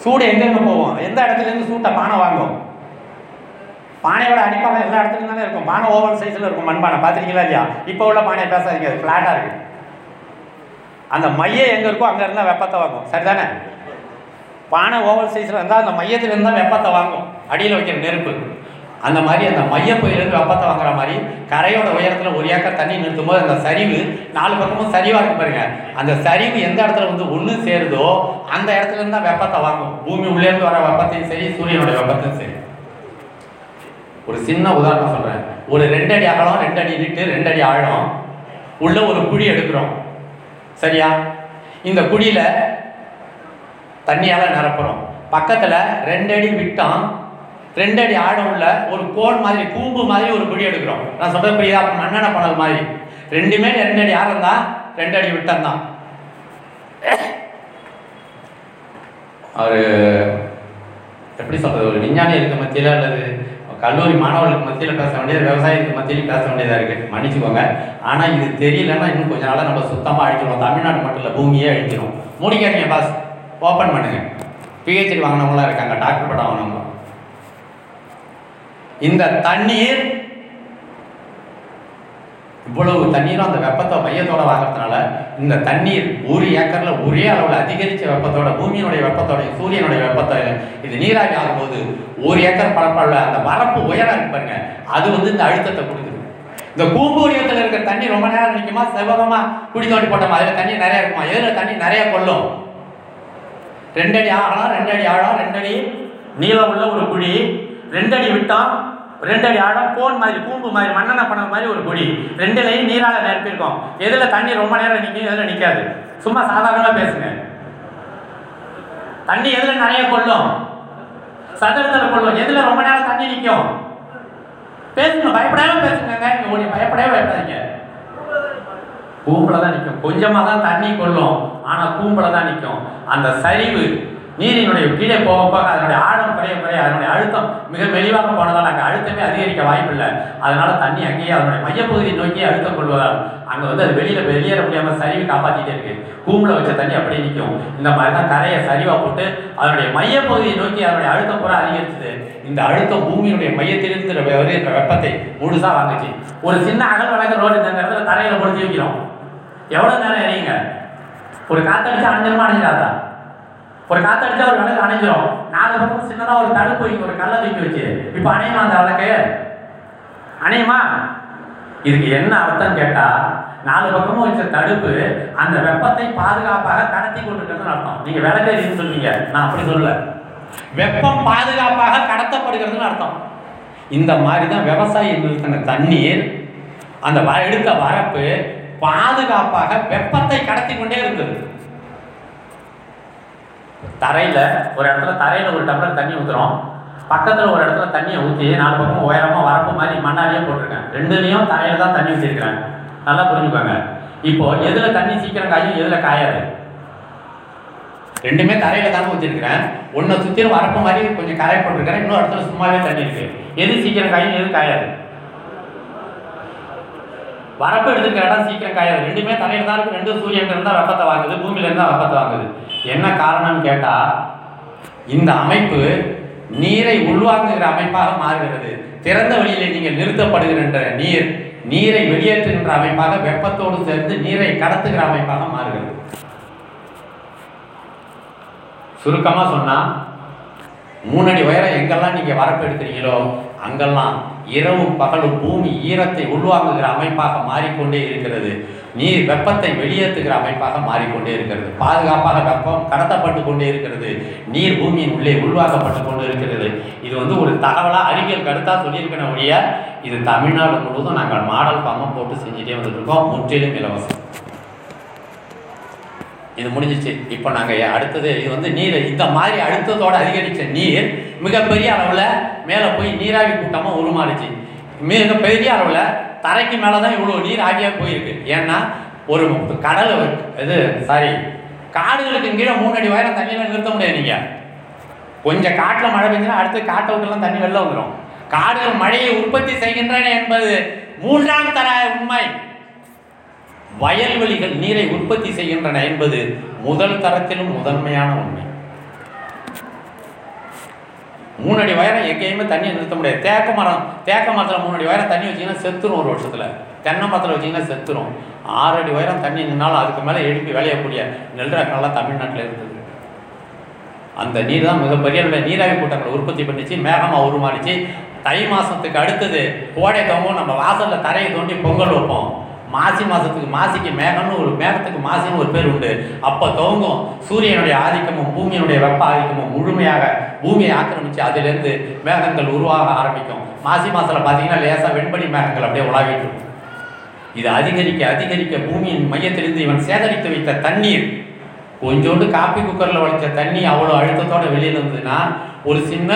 சூடு எங்கெங்கே போவோம் எந்த இடத்துலேருந்து சூட்டை பானை வாங்கும்? பானையோட அடிப்பானை எல்லா இடத்துலையும் தானே இருக்கும். பானை ஓவல் சைஸில் இருக்கும் மண்பானை. பார்த்துருக்கீங்களா இல்லையா? இப்போ உள்ள பானையை பேசாதீங்க. அது ஃப்ளாட்டாக இருக்குது அந்த மையம் எங்கே இருக்கோ அங்கே இருந்தால் வெப்பத்தை வாங்கும். சரிதானே? பானை ஓவல் சைஸில் இருந்தால் அந்த மையத்தில் இருந்தால் வெப்பத்தை வாங்கும். அடியில் வைக்கிற நெருப்பு. அந்த மாதிரி அந்த மையப்பகுதியிலேருந்து வெப்பத்தை வாங்குற மாதிரி கரையோட உயரத்தில் ஒரு ஏக்கர் தண்ணி நிறுத்தும் போது அந்த சரிவு நாலு பக்கமும் சரிவாக இருக்கு பாருங்க. அந்த சரிவு எந்த இடத்துல வந்து ஒன்று சேருதோ அந்த இடத்துல இருந்தால் தான் வெப்பத்தை வாங்கும். பூமி உள்ளேருந்து வர வெப்பத்தையும் சரி சூரியனுடைய வெப்பத்தையும் சரி. ஒரு சின்ன உதாரணம் சொல்கிறேன் ஒரு ரெண்டு அடி அகலம் ரெண்டு அடி நீட்டு ரெண்டு அடி ஆழம் உள்ள ஒரு குழி எடுக்கிறோம். சரியா? இந்த குழியில் தண்ணியால் நிரப்புறோம். பக்கத்தில் ரெண்டடி அடி விட்டம் ஆடம் உள்ள ஒரு கோல் மாதிரி கூம்பு மாதிரி ஒரு குழி எடுக்கிறோம். நான் சொல்றது புரியுதா? மண்ணெண்ண பணல் மாதிரி. ரெண்டுமே ரெண்டடி அடி ஆழம் தான் ரெண்டடி விட்டம் தான். அவர் எப்படி சொல்கிறது ஒரு விஞ்ஞானி இருக்க மத்தியில் அல்லது கல்லூரி மாணவர்களுக்கு மத்தியில் பேச வேண்டியது விவசாயத்துக்கு மத்தியிலும் பேச வேண்டியதாக இருக்குது மன்னிச்சுக்கோங்க. ஆனால் இது தெரியலன்னா இன்னும் கொஞ்ச நாளாக நம்ம சுத்தமாக அழிச்சிடும் தமிழ்நாடு மட்டும் இல்லை பூமியே அழிச்சிடும் முடிக்காதீங்க பாஸ் ஓப்பன் பண்ணுங்கள் பிஹெச்டி வாங்கினவங்களாம் இருக்காங்க டாக்டர் படம் வாங்கினவங்க. இந்த தண்ணீர் இவ்வளவு தண்ணீரும் அந்த வெப்பத்தை மையத்தோட வாங்குறதுனால இந்த தண்ணீர் ஒரு ஏக்கர்ல ஒரே அளவில் அதிகரிச்ச வெப்பத்தோட பூமியினுடைய வெப்பத்தோட சூரியனுடைய வெப்பத்தோட இது நீராவி ஆகும்போது ஒரு ஏக்கர் பரப்பளவில் அந்த வரப்பு உயரம் இருக்கு அது வந்து இந்த அழுத்தத்தை கொடுக்குது. இந்த கூம்பூரியத்தில் இருக்கிற தண்ணி ரொம்ப நேரம் நிற்குமா செவ்வகமா குடி தோண்டி போட்டோமா அதில் தண்ணி நிறைய இருக்குமா? எதில் தண்ணி நிறைய கொள்ளும்? ரெண்டு அடி ஆழம் ரெண்டு அடி ஆழம் ரெண்டு அடி நீளம் உள்ள ஒரு குழி ரெண்டு அடி ரெண்டு அடி ஆழம் கோன் மாதிரி கூம்பு மாதிரி மண்ணெண்ணெய் பண்ண மாதிரி ஒரு குழி ரெண்டுலையும் நீரால நிரப்பியிருக்கோம். எதில் தண்ணி ரொம்ப நேரம் நிற்கும் எதில் நிற்காது சும்மா சாதாரணமாக பேசுங்க. தண்ணி எதில் நிறைய கொள்ளும்? சதுரத்தில் கொள்ளும். எதில் ரொம்ப நேரம் தண்ணி நிற்கும் பேசுங்க பயப்படாமல் பேசுங்க நீங்கள் பயப்படவே பயப்படாதீங்க. கூம்பில் தான் நிற்கும் கொஞ்சமாக தான் தண்ணி கொள்ளும். ஆனால் கூம்பில் தான் நிற்கும் அந்த சரிவு நீரினுடைய கீழே போக போக அதனுடைய ஆழம் குறைய குறைய அதனுடைய அழுத்தம் மிக மெலிவாக போனதால் அங்கே அழுத்தமே அதிகரிக்க வாய்ப்பில்லை. அதனால தண்ணி அங்கேயே அதனுடைய மையப்பகுதியை நோக்கி அழுத்தம் கொள்வதால் அங்கே வந்து அது வெளியில் வெளியேற முடியாமல் சரிவு காப்பாற்றிட்டே இருக்கு. கூம்பில் வச்ச தண்ணி அப்படியே நிற்கும். இந்த மாதிரி தான் கரையை சரிவாக போட்டு அதனுடைய மையப்பகுதியை நோக்கி அதனுடைய அழுத்தம் பூரா அதிகரிச்சது. இந்த அழுத்தம் பூமியினுடைய மையத்திலிருந்து வருகின்ற வெப்பத்தை முழுசாக வாங்குச்சு. ஒரு சின்ன அகல் வழக்கு ரோடு இந்த இடத்துல தரையில் பொழுது வைக்கிறோம் எவ்வளோ நேரம் எறியுங்க ஒரு காத்தடிச்சு அணைஞ்சிருமா அடைஞ்சிடாதான் ஒரு காத்தடிச்சா ஒரு விளக்கு அணைஞ்சிரும். நாலு பக்கம் சின்னதாக ஒரு தடுப்பு வைங்க ஒரு கல்லை தூக்கி வச்சு. இப்போ அணையுமா அந்த விளக்கு? அணையுமா? இதுக்கு என்ன அர்த்தம் கேட்டால் நாலு பக்கமும் வச்ச தடுப்பு அந்த வெப்பத்தை பாதுகாப்பாக கடத்தி கொண்டிருக்கிறது அர்த்தம். நீங்கள் விளக்கு சொல்லுவீங்க சொல்றீங்க? நான் அப்படி சொல்லல. வெப்பம் பாதுகாப்பாக கடத்தப்படுகிறதுன்னு அர்த்தம். இந்த மாதிரி தான் விவசாயி விவசாயிகளுக்கான தண்ணீர் அந்த வ- எடுத்த வரப்பு பாதுகாப்பாக வெப்பத்தை கடத்தி கொண்டே இருக்குது. தரையில் ஒரு இடத்துல தரையில் ஒரு டம்ளர் தண்ணி ஊற்றுறோம் பக்கத்தில் ஒரு இடத்துல தண்ணியை ஊற்றி நாலு பக்கம் உயரமாக வரப்பு மாதிரி மண்ணாலேயே போட்டிருக்கேன். ரெண்டுலேயும் தரையில் தான் தண்ணி ஊற்றிருக்கிறேன் நல்லா புரிஞ்சுக்கோங்க. இப்போது எதில் தண்ணி சீக்கிரம் காயும் எதில் காயாது? ரெண்டுமே தரையில் தானே ஊற்றிருக்கிறேன் ஒன்றை சுற்றிலும் வரப்பு மாதிரி கொஞ்சம் கரை போட்டிருக்கிறேன். இன்னொரு இடத்துல சும்மாவே தண்ணி இருக்குது எது சீக்கிரம் காயும் எது காயாது? வரப்பு எடுத்துக்கிற இடம் சீக்கிரம் காயாது. ரெண்டுமே தரையில் தான் இருக்கு. ரெண்டும் சூரியன் இருந்தால் வெப்பத்தை வாங்குது பூமியில இருந்தா வெப்பத்தை வாங்குது. என்ன காரணம்னு கேட்டால் இந்த அமைப்பு நீரை உள்வாங்குகிற அமைப்பாக மாறுகிறது. திறந்த வழியில் நீங்கள் நிறுத்தப்படுகின்ற நீர் நீரை வெளியேற்றுகின்ற அமைப்பாக வெப்பத்தோடு சேர்ந்து நீரை கடத்துகிற அமைப்பாக மாறுகிறது. சுருக்கமாக சொன்னால் மூணடி உயரம் எங்கெல்லாம் நீங்கள் வரப்பு எடுக்கிறீங்களோ அங்கெல்லாம் இரவும் பகலும் பூமி ஈரத்தை உள்வாங்குகிற அமைப்பாக மாறிக்கொண்டே இருக்கிறது. நீர் வெப்பத்தை வெளியேற்றுகிற அமைப்பாக மாறிக்கொண்டே இருக்கிறது. பாதுகாப்பாக வெப்பம் கடத்தப்பட்டு கொண்டே இருக்கிறது. நீர் பூமியின் உள்ளே உள்வாக்கப்பட்டு கொண்டு இருக்கிறது. இது வந்து ஒரு தகவலாக அறிவியல் கருத்தாக சொல்லியிருக்கிற ஒழிய இது தமிழ்நாடு முழுவதும் நாங்கள் மாடல் ஃபார்மாக போட்டு செஞ்சுட்டே வந்துட்டுருக்கோம். முற்றிலும் இலவசம். இது முடிஞ்சிச்சு. இப்போ நாங்கள் அடுத்தது இது வந்து நீர் இந்த மாதிரி அழுத்தத்தோடு அதிகரித்த நீர் மிகப்பெரிய அளவில் மேலே போய் நீராவி கூட்டமாக உருமாறுச்சு. மிக பெரிய அளவில் தரைக்கு மேலே தான் இவ்வளோ நீர் ஆவியாக போயிருக்கு. ஏன்னா ஒரு கடல் இது சாரி காடுகளுக்கு கீழே மூணு அடி உயரம் தண்ணியில் நிறுத்த முடியாது நீங்கள் கொஞ்சம் காட்டில் மழை பெஞ்சுன்னா அடுத்து காட்டை விட்டுலாம் தண்ணி வெளில வந்துடும் காடுகள் மழையை உற்பத்தி செய்கின்றன என்பது மூன்றாம் தர உண்மை. வயல்வெளிகள் நீரை உற்பத்தி செய்கின்றன என்பது முதல் தரத்திலும் முதன்மையான உண்மை. மூணு அடி உயரம் எங்கேயுமே தண்ணியை நிறுத்த முடியாது. தேக்க மரம் தேக்க மரத்தில் மூணு அடி உயரம் தண்ணி வச்சிங்கன்னா செத்துரும் ஒரு வருஷத்தில். தென்னை மரத்தில் வச்சிங்கன்னா செத்துரும். ஆறு அடி உயரம் தண்ணி நின்னாலும் அதுக்கு மேலே எழுப்பி விளையக்கூடிய நெல் ரகங்கள்லாம் தமிழ்நாட்டில் இருந்தது. அந்த நீர் தான் மிகப்பெரிய அளவில் நீராவி கூட்டங்களை உற்பத்தி பண்ணிச்சு மேகமாக உருமாறிச்சு. தை மாதத்துக்கு அடுத்தது கோடை தோங்கும் நம்ம வாசலில் தரையை தோண்டி பொங்கல் வைப்போம். மாசி மாதத்துக்கு மாசிக்கு மேகம்னு ஒரு மேகத்துக்கு மாசின்னு ஒரு பேர் உண்டு. அப்போ துவங்கும் சூரியனுடைய ஆதிக்கமும் பூமியினுடைய வெப்ப ஆதிக்கமும் முழுமையாக பூமியை ஆக்கிரமித்து அதிலிருந்து மேகங்கள் உருவாக ஆரம்பிக்கும். மாசி மாதத்தில் பார்த்தீங்கன்னா லேசாக வெண்பனி மேகங்கள் அப்படியே உலாவிட்டு இருக்கும். இது அதிகரிக்க அதிகரிக்க பூமியின் மையத்திலிருந்து இவன் சேகரித்து வைத்த தண்ணீர். கொஞ்சோண்டு காப்பி குக்கரில் வளைச்ச தண்ணி அவ்வளோ அழுத்தத்தோடு வெளியில் இருந்ததுன்னா ஒரு சின்ன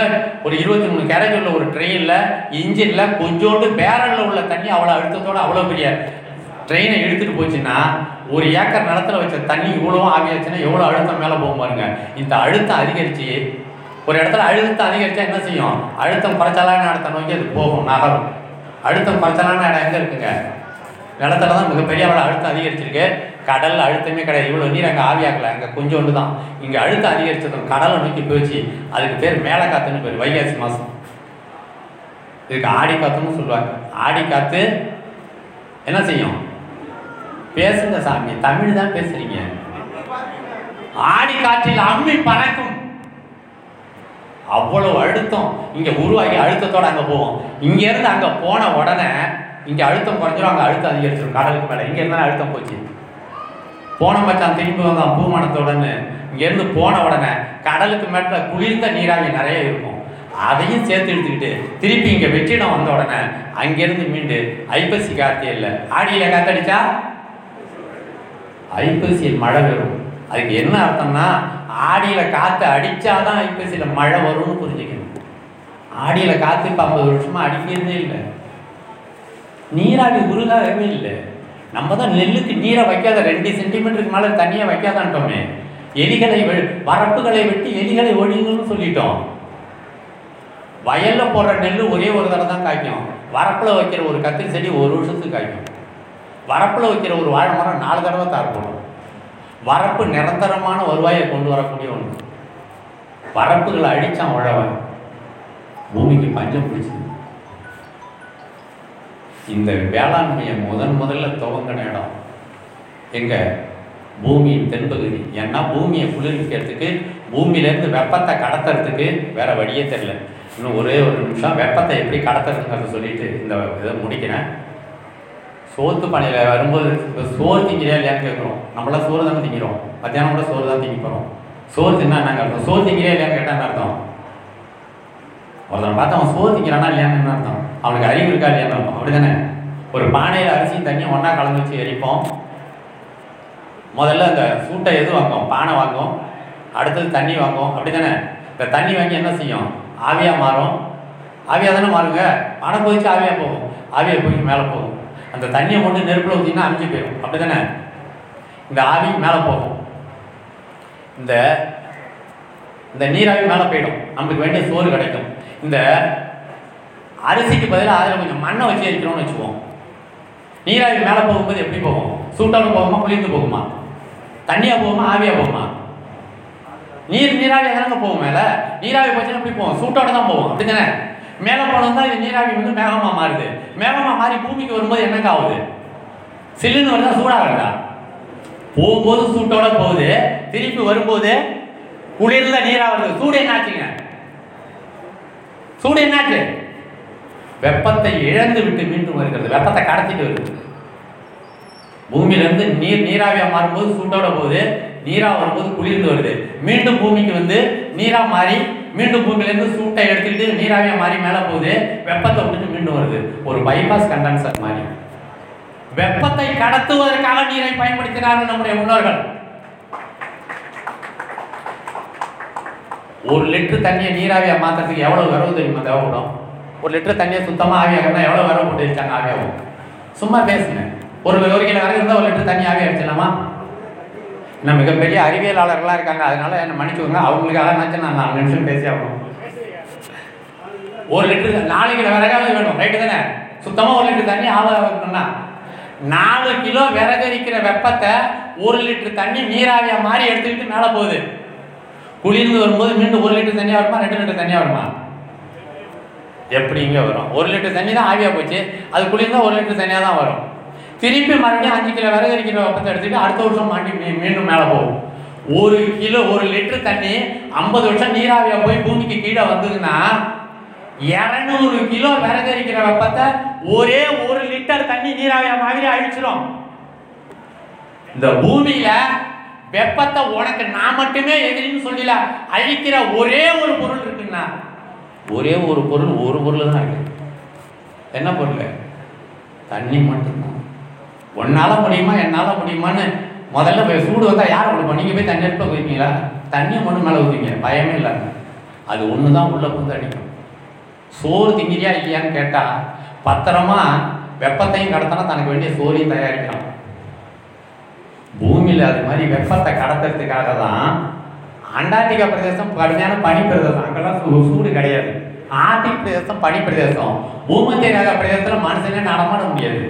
ஒரு இருபத்தி மூணு கேரேஜ் உள்ள ஒரு ட்ரெயினில் இன்ஜினில் கொஞ்சோண்டு பேரலில் உள்ள தண்ணி அவ்வளோ அழுத்தத்தோடு அவ்வளோ பெரிய ட்ரெயினை இழுத்துட்டு போச்சுன்னா ஒரு ஏக்கர் நிலத்துல வச்ச தண்ணி இவ்வளோ ஆகியாச்சுன்னா எவ்வளோ அழுத்தம் மேலே போகும் பாருங்க. இந்த அழுத்தம் அதிகரிச்சு ஒரு இடத்துல அழுத்தம் அதிகரித்தா என்ன செய்யும்? அழுத்தம் குறைச்சலான இடத்த நோக்கி அது போகும் நகரும். அழுத்தம் குறைச்சலான இடம் எங்கே இருக்குங்க? நிலத்துல தான் மிகப்பெரிய அளவில் அழுத்தம் அதிகரிச்சிருக்கு. கடல் அழுத்தமே கிடையாது. இவ்வளோ நீர் அங்கே ஆவியாக்கல. அங்கே கொஞ்சோண்டு தான். இங்கே அழுத்தம் அதிகரிச்சதும் கடலை நோக்கி போயிடுச்சு அதுக்கு பேர் மேலே காத்துன்னு பேர். வைகாசி மாதம் இதுக்கு ஆடி காத்துன்னு சொல்லுவாங்க. ஆடி காற்று என்ன செய்யும்? பேசுங்க சாமி தமிழ் தான் பேசுறீங்க. ஆடி காற்றில் அம்மி பறக்கும். அவ்வளவு அழுத்தம். இங்க உருவாகி அழுத்தத்தோட அங்க போகும் இங்க இருந்து அங்க போன உடனே இங்க அழுத்தம் குறைஞ்சிரும் அங்க அழுத்தம் அதிகரிச்சிடும் கடலுக்கு மேல. இங்க இருந்தா அழுத்தம் போச்சு. போன மச்சான் திரும்பி வந்தான் பூமானத்தோடன்னு இங்க இருந்து போன உடனே கடலுக்கு மேல குளிர்ந்த நீராவி நிறைய இருக்கும். அதையும் சேர்த்து எடுத்துக்கிட்டு திருப்பி இங்க வெற்றிடம் வந்த உடனே அங்கிருந்து மீண்டு ஐப்பசி கார்த்தியில் ஆடியில காத்தடிச்சா? ஐப்பசியில் மழை வரும். அதுக்கு என்ன அர்த்தம்னா ஆடியில் காற்று அடித்தாதான் ஐப்பசியில் மழை வரும்னு புரிஞ்சுக்கணும். ஆடியில் காற்று இப்போ ஐம்பது வருஷமாக அடிக்கிறதே இல்லை. நீராவி உருகாகவே இல்லை. நம்ம தான் நெல்லுக்கு நீரை வைக்காத ரெண்டு சென்டிமீட்டருக்கு மேலே தண்ணியை வைக்காதான்ட்டோமே. எலிகளை வெ- வரப்புகளை வெட்டி எலிகளை ஒழிங்கன்னு சொல்லிட்டோம். வயலில் போடுற நெல் ஒரே ஒரு தடவை தான் காய்க்கும். வரப்பில் வைக்கிற ஒரு கத்திரி செடி ஒரு வருஷத்துக்கு காய்க்கும். வரப்பில் வைக்கிற ஒரு வாழை மரம் நாலு தடவை தார் போடும். வரப்பு நிரந்தரமான வருவாயை கொண்டு வரக்கூடிய ஒன்று வரப்புகளை அழித்தான் உழவன். பூமிக்கு பஞ்சம் பிடிச்சது. இந்த வேளாண்மையை முதன் முதல்ல துவங்கின இடம். எங்கள் பூமியின் தென்பகுதி. ஏன்னா பூமியை குளிர்விக்கிறதுக்கு பூமியிலேருந்து வெப்பத்தை கடத்துறதுக்கு வேறு வழியே தெரில இன்னும் ஒரே ஒரு நிமிஷம் வெப்பத்தை எப்படி கடத்துறதுங்கிறத சொல்லிட்டு இந்த இதை முடிக்கிறேன். சோத்து பணியில் வரும்போது இப்போ சோறு திங்கிறியா இல்லையான்னு கேட்குறோம். நம்மளாம் சோறு தானே திங்கிறோம். மத்தியானம் கூட சோறு தான் திங்க போகிறோம் சோறு தின்னா அர்த்தம்? சோறு திங்கிறியா இல்லையான்னு கேட்டால் என்ன அர்த்தம்? ஒருத்தனை பார்த்து அவன் சோறு திங்கிறானா இல்லையான்னு என்ன அர்த்தம்? அவனுக்கு அறிவு இருக்கா இல்லையான்னு அர்த்தம். அப்படி தானே ஒரு பானையில் அரிசியும் தண்ணியும் ஒன்றா கலந்து வச்சு எரிப்போம். முதல்ல அந்த சூட்டை எது வாங்கும் பானை வாங்கும் அடுத்தது தண்ணி வாங்கும் அப்படி தானே இந்த தண்ணி வாங்கி என்ன செய்யும்? ஆவியாக மாறும். ஆவியாக தானே மாறுங்க. பானை போயிடுச்சு ஆவியாக போகும். ஆவியாக போய் மேலே போகும். அந்த தண்ணியை கொண்டு நெருப்பில் ஊற்றிங்கன்னா அமிஞ்சு போயிடும் அப்படி தானே இந்த ஆவி மேலே போகும். இந்த இந்த நீராவி மேலே போயிடும். நமக்கு வேண்டிய சோறு கிடைக்கும். இந்த அரிசிக்கு பதிலாக அதில் கொஞ்சம் மண்ணை வச்சு எரிக்கிறோம்னு வச்சுக்குவோம் நீராவி மேலே போகும்போது எப்படி போகும்? சூட்டாலும் போகுமா குளிர்ந்து போகுமா? தண்ணியாக போகுமா ஆவியாக போகுமா? நீர் நீராவி எதனால போகும் மேலே. நீராவி போச்சுன்னா எப்படி போகும்? சூட்டோட தான் போகும். அப்படிதானே? மேலே போனால் தான் இது நீராவி வந்து மேகமாக மாறுது. மேகமாக மாறி பூமிக்கு வரும்போது என்னங்க ஆகுது? சில்லுன்னு வருதா சூடாக போகும்போது சூட்டோட போகுது. திருப்பி வரும்போது குளிர்ந்த நீரா வருது. சூடு என்னாச்சுங்க? சூடு என்னாச்சு? வெப்பத்தை இழந்து விட்டு மீண்டும் வருகிறது. வெப்பத்தை கடத்திட்டு வருது. பூமியிலிருந்து நீர் நீராவியாக மாறும்போது சூட்டோட போகுது. நீரா வரும்போது குளிர்ந்து வருது. மீண்டும் பூமிக்கு வந்து நீரா மாறி மீண்டும் பூமியிலேருந்து சூட்டை எடுத்துக்கிட்டு நீராவியாக மாறி மேலே போகுது. வெப்பத்தை விட்டுட்டு மீண்டும் வருது. ஒரு பைபாஸ் கண்டன்சர் மாதிரி. வெப்பத்தை கடத்துவதற்காக நீரை பயன்படுத்தினார்கள் நம்முடைய முன்னோர்கள். ஒரு லிட்டர் தண்ணியை நீராவியாக மாற்றுறதுக்கு எவ்வளோ விரவு தெரியுமா? தேவைப்படும். ஒரு லிட்டர் தண்ணியை சுத்தமாக ஆவியாகனா எவ்வளோ விரவு போட்டு வச்சாங்க ஆவியாகும் சும்மா பேசுங்க. ஒரு ஒரு கிலோ வரைக்கும் இருந்தால் ஒரு லிட்டர் தண்ணி ஆவியாக அடிச்சிடலாமா இன்னும் மிகப்பெரிய அறிவியலாளர்களாக இருக்காங்க. அதனால என்ன மன்னிச்சுக்கோங்க. அவங்களுக்காக நினச்சி நான் நாலு நிமிஷம் பேசி ஆகணும். ஒரு லிட்டர் நாலு கிலோ விறகாவது வேணும். ரைட்டு தானே? சுத்தமாக ஒரு லிட்டர் தண்ணி ஆவ வைக்கணும்னா நாலு கிலோ விறகரிக்கிற வெப்பத்தை ஒரு லிட்டர் தண்ணி நீராவியாக மாறி எடுத்துக்கிட்டு மேலே போகுது. குளிர்ந்து வரும்போது மீண்டும் ஒரு லிட்டர் தண்ணியாக வருமா? ரெண்டு லிட்டர் தண்ணியாக வருமா? எப்படிங்க வரும்? ஒரு லிட்டர் தண்ணி தான் ஆவியாக போச்சு. அது குளிர்ந்தால் ஒரு லிட்டர் தண்ணியாக தான் வரும். திருப்பி மறுபடியும் அஞ்சு கிலோ விறகு அரிக்கிற வெப்பத்தை எடுத்துகிட்டு அடுத்த வருஷம் மாட்டி மீ- மீண்டும் மேலே போகும். ஒரு கிலோ ஒரு லிட்டர் தண்ணி ஐம்பது வருஷம் நீராவியாக போய் பூமிக்கு கீழே வந்ததுன்னா இரநூறு கிலோ விறகு வெப்பத்தை ஒரே ஒரு லிட்டர் தண்ணி நீராவியா மாதிரி அழிச்சிரும். இந்த பூமியில வெப்பத்தை உனக்கு நான் மட்டுமே எதிரின்னு சொல்லல அழிக்கிற ஒரே ஒரு பொருள் இருக்குன்னா ஒரே ஒரு பொருள் ஒரு பொருள் தான் இருக்கு. என்ன பொருள்? தண்ணி மட்டும்தான். உன்னால முடியுமா என்னால முடியுமான்னு முதல்ல போய் சூடு வந்தால் யார் கொடுப்போம் நீங்கள் போய் தண்ணி எடுத்து குதிப்பீங்களா தண்ணி மட்டும் மேலே ஊற்றிங்க பயமே இல்லைங்க அது ஒன்று தான் உள்ளே புந்து அடிக்கும். சோறு திங்கிறியா இல்லையான்னு கேட்டால் பத்திரமா வெப்பத்தையும் கடத்தினா தனக்கு வேண்டிய சோறையும் தயாரிக்கலாம். பூமியில் அது மாதிரி வெப்பத்தை கடத்துறதுக்காக தான் அண்டார்டிகா பிரதேசம் கடுமையான பனி பிரதேசம் அங்கெல்லாம் சூடு கிடையாது. ஆர்டிக் பிரதேசம் பனி பிரதேசம் பூமத்திய ரேகா பிரதேசத்தில் மனுஷனே நடமாட முடியாது.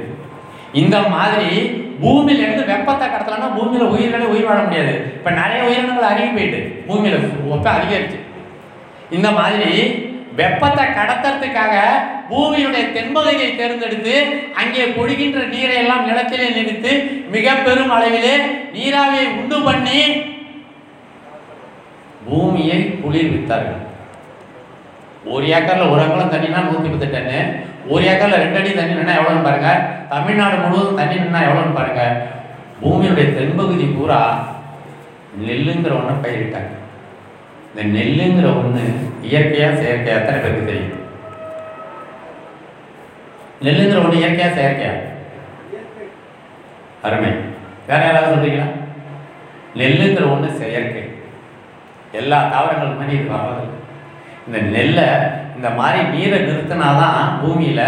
இந்த மாதிரி பூமியில இருந்து வெப்பத்தை கடத்தலன்னா பூமியில உயிர்களே உயிர் வாழ முடியாது. இப்ப நிறைய உயிரினங்கள் அருகி போயிட்டு பூமியில வெப்பம் அதிகரிச்சு. இந்த மாதிரி வெப்பத்தை கடத்துறதுக்காக பூமியுடைய தென்பகுதியை தேர்ந்தெடுத்து அங்கே பொழிகின்ற நீரை எல்லாம் நிலத்திலே நிறுத்து மிக பெரும் அளவிலே நீராவியை உண்டு பண்ணி பூமியை குளிர்வித்தார்கள். ஒரு ஏக்கரில் ஒரு அங்குலம் தண்ணினா நூற்றி பத்து டன்னு ஒரு ஏக்கரில் ரெண்டு அடி தண்ணி நின்னா எவ்வளோன்னு பாருங்க. தமிழ்நாடு முழுவதும் தண்ணி நின்னா எவ்வளோன்னு பாருங்க. பூமியுடைய தென்பகுதி பூரா நெல்லுங்கிற ஒன்றை பயிரிட்டாங்க. இந்த நெல்லுங்கிற ஒன்று இயற்கையாக செயற்கையாக எத்தனை பேருக்கு தெரியும்? நெல்லுங்கிற ஒன்று இயற்கையாக செயற்கையா? அருமை. வேற யாராவது சொல்றீங்களா? நெல்லுங்கிற ஒன்று செயற்கை. எல்லா தாவரங்கள் மாதிரி இது வராது. இந்த நெல்லை இந்த மாதிரி நீரை நிறுத்தினாதான் பூமியில்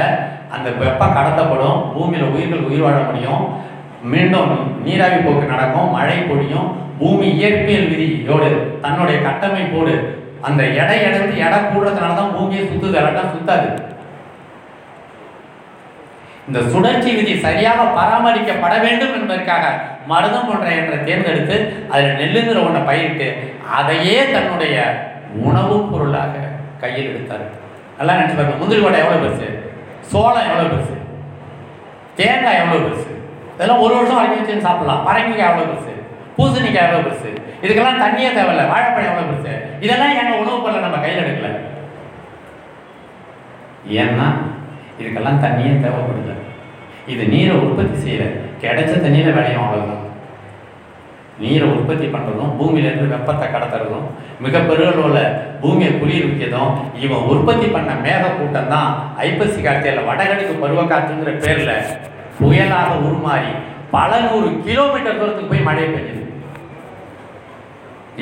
அந்த வெப்பம் கடத்தப்படும் பூமியில் உயிர்கள் உயிர் வாழ முடியும். மீண்டும் நீராவி போக்கு நடக்கும் மழை பொழியும் பூமி இயற்பியல் விதியோடு தன்னுடைய கட்டமைப்போடு அந்த எடை இடைந்து எடை கூடுறதுனால தான் பூமியை சுத்துது இல்லாட்டா சுத்தாது. இந்த சுழற்சி விதி சரியாக பராமரிக்கப்பட வேண்டும் என்பதற்காக மருதம் போன்ற என்ற தேர்ந்தெடுத்து அதில் நெல்லுங்கிற ஒன்றை பயிரிட்டு அதையே தன்னுடைய உணவுப் பொருளாக கையில் எடுத்தார். நல்லா நினச்சி பாருங்க. முந்திரி கொட்டை எவ்வளோ பெருசு? சோளம் எவ்வளோ பெருசு? தேங்காய் எவ்வளோ பெருசு? இதெல்லாம் ஒரு வருஷம் வரைக்கும் வச்சு சாப்பிடலாம். பரங்கிக்காய் எவ்வளோ பெருசு? பூசணிக்காய் எவ்வளோ பெருசு? இதுக்கெல்லாம் தண்ணியே தேவையில்ல. வாழைப்பழம் எவ்வளோ பெருசு? இதெல்லாம் எங்கள் உணவு பொருளை நம்ம கையில் எடுக்கல? ஏன்னா இதுக்கெல்லாம் தண்ணியே தேவைப்படுது. இது நீரை உற்பத்தி செய்யலை. கிடைச்ச தண்ணியில் விளையும் அவ்வளோதான் நீரை உற்பத்தி பண்ணுறதும் பூமியிலேருந்து வெப்பத்தை கடத்துறதும் மிக பெருளவுல பூமியை குளிர்விக்கிறதும் இவன் உற்பத்தி பண்ண மேகக்கூட்டம் தான் ஐப்பசி கார்த்தியில் வடகிழக்கு பருவக்காற்றுங்கிற பேரில் புயலாக உருமாறி பல நூறு கிலோமீட்டர் தூரத்துக்கு போய் மழை பெய்யுது.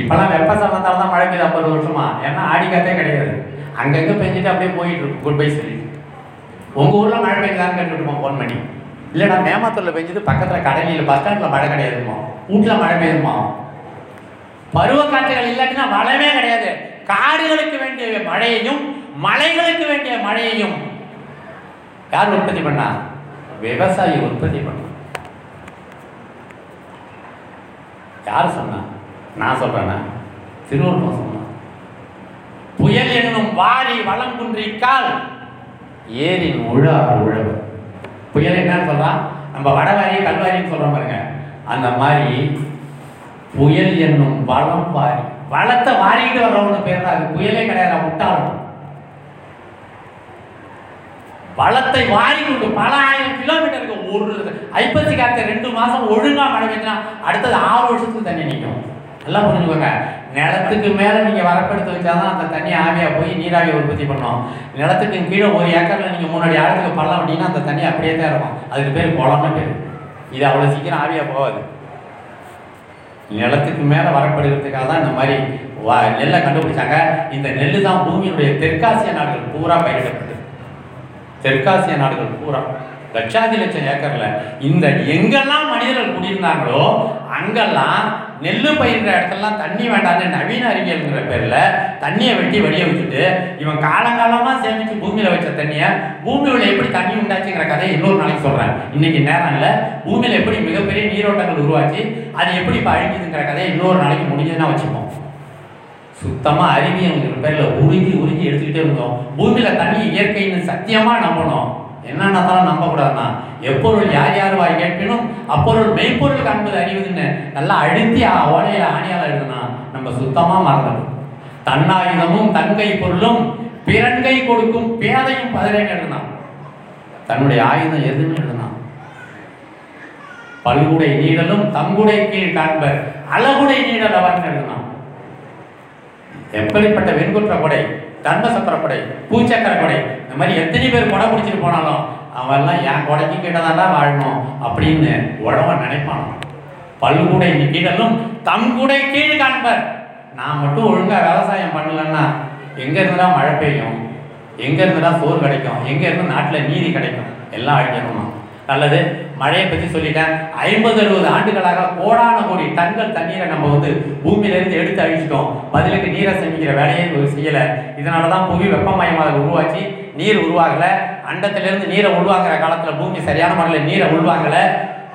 இப்போல்லாம் வெப்ப சம்பந்தால தான் மழை பெய்யுது ஐம்பது வருஷமா. ஏன்னா ஆடிக்காத்தே கிடையாது. அங்கங்கே பெஞ்சிட்டு அப்படியே போயிட்டு இருக்கு. குட் பை சொல்லி உங்கள் ஊரில் மழை பெய்யுதான்னு கேட்டுட்டுமா ஃபோன் பண்ணி. இல்லைடா மேமாத்தூரில் பெஞ்சது பக்கத்தில் கடலில் பஸ் ஸ்டாண்டில் மழை கிடையாதுமா வீட்டில் மழை பெய்யுமா பருவக்காற்றுகள் இல்லாட்டினா மழையே கிடையாது. காடுகளுக்கு வேண்டிய மழையையும் மலைகளுக்கு வேண்டிய மழையையும் யார் உற்பத்தி பண்ணா? விவசாயி உற்பத்தி பண்ணா. யார் சொன்னா? நான் சொல்றேன்னா திருவள்ளுவர் சொன்னான் புயல் என்னும் வாரி வளம் குன்றிக்கால் ஏரின் உழா உழவு புயல் என்னன்னு சொல்கிறான் நம்ம வடவாரி கல்வாரின்னு சொல்கிறோம் பாருங்க. அந்த மாதிரி புயல் என்னும் வளம் வாரி வளத்தை வாரிக்கிட்டு வர்றவனு பேர் தான் அது. புயலே கிடையாது முட்டாளம் வளத்தை வாரி கொண்டு பல ஆயிரம் கிலோமீட்டருக்கு ஒரு ஐப்பசி காலத்தை ரெண்டு மாதம் ஒழுங்காக மழை பெய்ஞ்சினா அடுத்தது ஆறு வருஷத்துக்கு தண்ணி நிற்கும் எல்லாம் புரிஞ்சுக்கோங்க. நிலத்துக்கு மேல நீங்க வரப்படுத்து வச்சாதான் அந்த தண்ணி ஆவியாக போய் நீராவி உற்பத்தி பண்ணோம். நிலத்துக்கு கீழே ஒரு ஏக்கரில் நீங்கள் முன்னாடி ஆழத்துக்கு பள்ளம் அப்படின்னா அந்த தண்ணி அப்படியே தான் இருக்கும். அதுக்கு பேர் குளம்னு பேர். இது அவ்வளோ சீக்கிரம் ஆவியாக போகாது. நிலத்துக்கு மேலே வரப்படுகிறதுக்காக தான் இந்த மாதிரி வா- நெல்லை கண்டுபிடிச்சாங்க. இந்த நெல் தான் பூமியினுடைய தெற்காசிய நாடுகள் பூரா பயிரிடப்பட்டது. தெற்காசிய நாடுகள் பூரா. லட்சாதி லட்சம் ஏக்கரில். இந்த எங்கெல்லாம் மனிதர்கள் குடியிருந்தாங்களோ அங்கெல்லாம் நெல் பயிர்கிற இடத்துலலாம் தண்ணி வேண்டாம்னு நவீன அறிவியல்ங்கிற பேரில் தண்ணியை வெட்டி வெளியே வச்சுட்டு இவன் காலங்காலமாக சேமித்து பூமியில் வச்ச தண்ணியை பூமியில் எப்படி தண்ணி உண்டாச்சுங்கிற கதையை இன்னொரு நாளைக்கு சொல்கிறேன் இன்னைக்கு நேரம் இல்லை. பூமியில் எப்படி மிகப்பெரிய நீரோட்டங்கள் உருவாச்சு அது எப்படி இப்போ அழிக்குதுங்கிற கதையை இன்னொரு நாளைக்கு முடிஞ்சதுன்னா வச்சுப்போம். சுத்தமாக அறிவியல்ங்கிற பேரில் உருகி உருகி எடுத்துக்கிட்டே இருந்தோம். பூமியில் தண்ணி இயற்கைன்னு சத்தியமாக நம்பணும். என்னென்னதான் நம்பக்கூடாதுன்னா எப்பொருள் யார் யார் வாய் கேட்பினும் அப்பொருள் மெய்ப்பொருள் காண்பது அறிவுதுன்னு நல்லா அழுத்தி ஆ- ஆணையால் எழுதுனா நம்ம சுத்தமாக மறந்துடும் தன்னாயுதமும் தன்கை பொருளும் பிறன்கை கொடுக்கும் பேதையும் பதினேன்னு எழுதினான் தன்னுடைய ஆயுதம் எதுன்னு எழுதினான் பல்குடை நீடலும் தங்குடை கீழ் காண்பர் அழகுடை நீடல் அவன் எழுதினான் எப்படிப்பட்ட வெண்குற்ற கொடை? தர்மசக்கர கொடை பூச்சக்கர கொடை இந்த மாதிரி எத்தனை பேர் கொடை பிடிச்சிட்டு போனாலும் அவெல்லாம் என் கொடைக்கு தான் வாழணும் அப்படின்னு உழவன் நினைப்பான் பல்கூடை கீழலும் தம் கூட கீழ் காண்பர். நான் மட்டும் ஒழுங்காக விவசாயம் பண்ணலன்னா எங்கே இருந்துடா மழை பெய்யும்? எங்கே இருந்துடா சோறு கிடைக்கும்? எங்கே இருந்து நாட்டில் நீதி கிடைக்கும்? எல்லாம் அழிஞ்சிடணும் நல்லது மழையை பற்றி சொல்லிட்டேன். ஐம்பது அறுபது ஆண்டுகளாக கோடான கோடி டன்கள் தண்ணீரை நம்ம வந்து பூமியிலேருந்து எடுத்து அழிச்சிட்டோம். பதிலுக்கு நீரை சேமிக்கிற வேலையை செய்யலை. இதனால தான் புவி வெப்பமயமாக உருவாச்சு. நீர் உருவாகலை. அண்டத்திலிருந்து நீரை உள்வாங்கிற காலத்தில் பூமி சரியான முறையில் நீரை உள்வாங்கலை.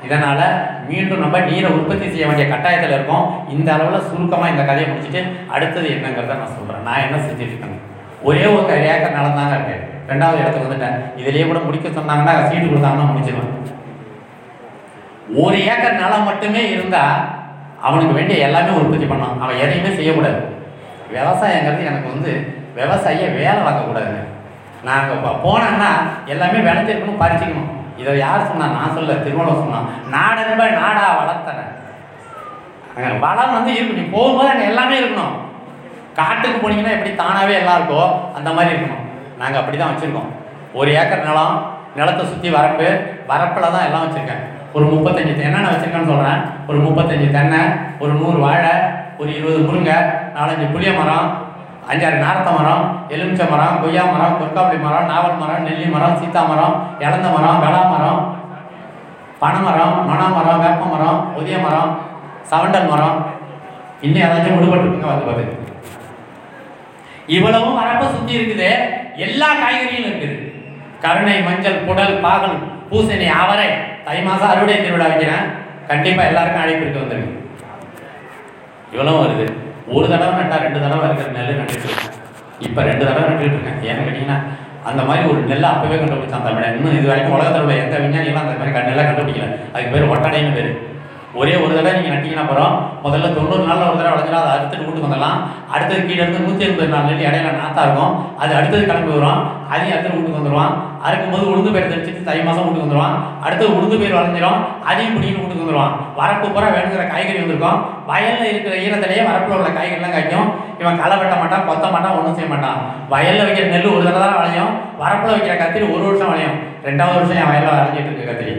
இதனால் மீண்டும் நம்ம நீரை உற்பத்தி செய்ய வேண்டிய கட்டாயத்தில் இருக்கோம். இந்த அளவில் சுருக்கமாக இந்த கதையை முடிச்சுட்டு அடுத்தது என்னங்கிறத நான் சொல்கிறேன் நான் என்ன செஞ்சுட்டு இருக்கேன் ஒரே ஒரு ஏக்கர் நடந்தாங்க தாங்க இருக்கு ரெண்டாவது இடத்துக்கு வந்துட்டேன். இதிலேயே கூட முடிக்க சொன்னாங்கன்னா சீட்டு கொடுத்தாங்கன்னா முடிச்சிருவேன். ஒரு ஏக்கர் நிலம் மட்டுமே இருந்தால் அவனுக்கு வேண்டிய எல்லாமே உற்பத்தி பண்ணான் அவன் எதையுமே செய்யக்கூடாது. விவசாயங்கிறது எனக்கு வந்து விவசாயிய வேலை வாங்கக்கூடாதுங்க நாங்கள் இப்போ போனேன்னா எல்லாமே விளைஞ்சிருக்கணும் பறிச்சிக்கணும். இதை யார் சொன்னா? நான் சொல்ல திருமணம் சொன்னான். நாடன்ப நாடா வளர்த்தன. அங்க வளம் வந்து இருக்கணும் நீ போகும்போது அங்கே எல்லாமே இருக்கணும். காட்டுக்கு போனீங்கன்னா எப்படி தானாகவே எல்லாம் இருக்கோ அந்த மாதிரி இருக்கணும். நாங்கள் அப்படி தான் வச்சுருக்கோம். ஒரு ஏக்கர் நிலம் நிலத்தை சுற்றி வரப்பு வரப்பில் தான் எல்லாம் வச்சுருக்கேன். ஒரு முப்பத்தஞ்சு என்னென்ன வச்சுருக்கேன்னு சொல்கிறேன் ஒரு முப்பத்தஞ்சு தென்னை ஒரு நூறு வாழை ஒரு இருபது முருங்கை நாலஞ்சு புளிய மரம் அஞ்சாறு நாரத்த மரம் எலுமிச்சை மரம் கொய்யா மரம் கொற்காப்படி மரம் நாவல் மரம் நெல்லி மரம் சீத்தா மரம் இளந்த மரம் வெளா மரம் பனைமரம் மணமரம் வேப்ப மரம் புதிய மரம் சவண்டல் மரம். இன்னும் ஏதாச்சும் விடுபட்டுருக்குங்க வந்து பார்த்து. இவ்வளவும் வரப்ப சுற்றி இருக்குது. எல்லா காய்கறியும் இருக்குது கருணை மஞ்சள் குடல் பாகல் பூசணி அவரை தை மாதம் அறுவடை திருவிழா வைக்கிறேன். கண்டிப்பாக எல்லாருக்கும் அழைப்பு இருக்க வந்துருக்கு இவ்வளவும் வருது. ஒரு தடவை நட்டா ரெண்டு தடவை இருக்கிற நெல் நட்டுருக்கேன் இப்போ ரெண்டு தடவை நட்டுக்கிட்டு இருக்கேன். ஏன்னு கேட்டிங்கன்னா அந்த மாதிரி ஒரு நெல்லை அப்போவே கண்டுபிடிச்சான் தமிழன். இன்னும் இது வரைக்கும் உலகத்தில் உள்ள எந்த விஞ்ஞானிகளும் அந்த மாதிரி நெல்லை கண்டுபிடிக்கல. அதுக்கு பேர் ஒட்டடைன்னு பேர். ஒரே ஒரு தடவை நீங்கள் நட்டிங்கன்னா அப்புறம் முதல்ல தொண்ணூறு நாளில் ஒரு தடவை விளைஞ்சிடும் அதை அறுத்துட்டு வீட்டுக்கு வந்துடலாம். அடுத்தது கீழே இருந்து நூற்றி எண்பது நாள் நெல் இடையில நாத்தா இருக்கும். அது அடுத்தது கிளம்பி வரும். அதையும் அடுத்து வீட்டுக்கு வந்துடுவான். அறுக்கும்போது உளுந்து பயிர் தெளிச்சிட்டு தை மாதம் வீட்டுக்கு வந்துடுவான். அடுத்தது உளுந்து பயிர் வளைஞ்சிரும். அதையும் பிடிக்கிட்டு வீட்டுக்கு வந்துடுவான். வரப்பு பூரா வேணுங்கிற காய்கறி வந்திருக்கும். வயலில் இருக்கிற ஈரத்திலேயே வரப்பில் உள்ள காய்கறிலாம் காய்க்கும். இவன் களை வெட்ட மாட்டான் கொத்த மாட்டான் ஒன்றும் செய்ய மாட்டான். வயலில் வைக்கிற நெல் ஒரு தடவை தான் விளையும். வரப்பில் வைக்கிற கத்திரி ஒரு வருஷம் விளையும். ரெண்டாவது வருஷம் என் வயலில் விளைஞ்சிட்டு இருக்கு கத்திரி.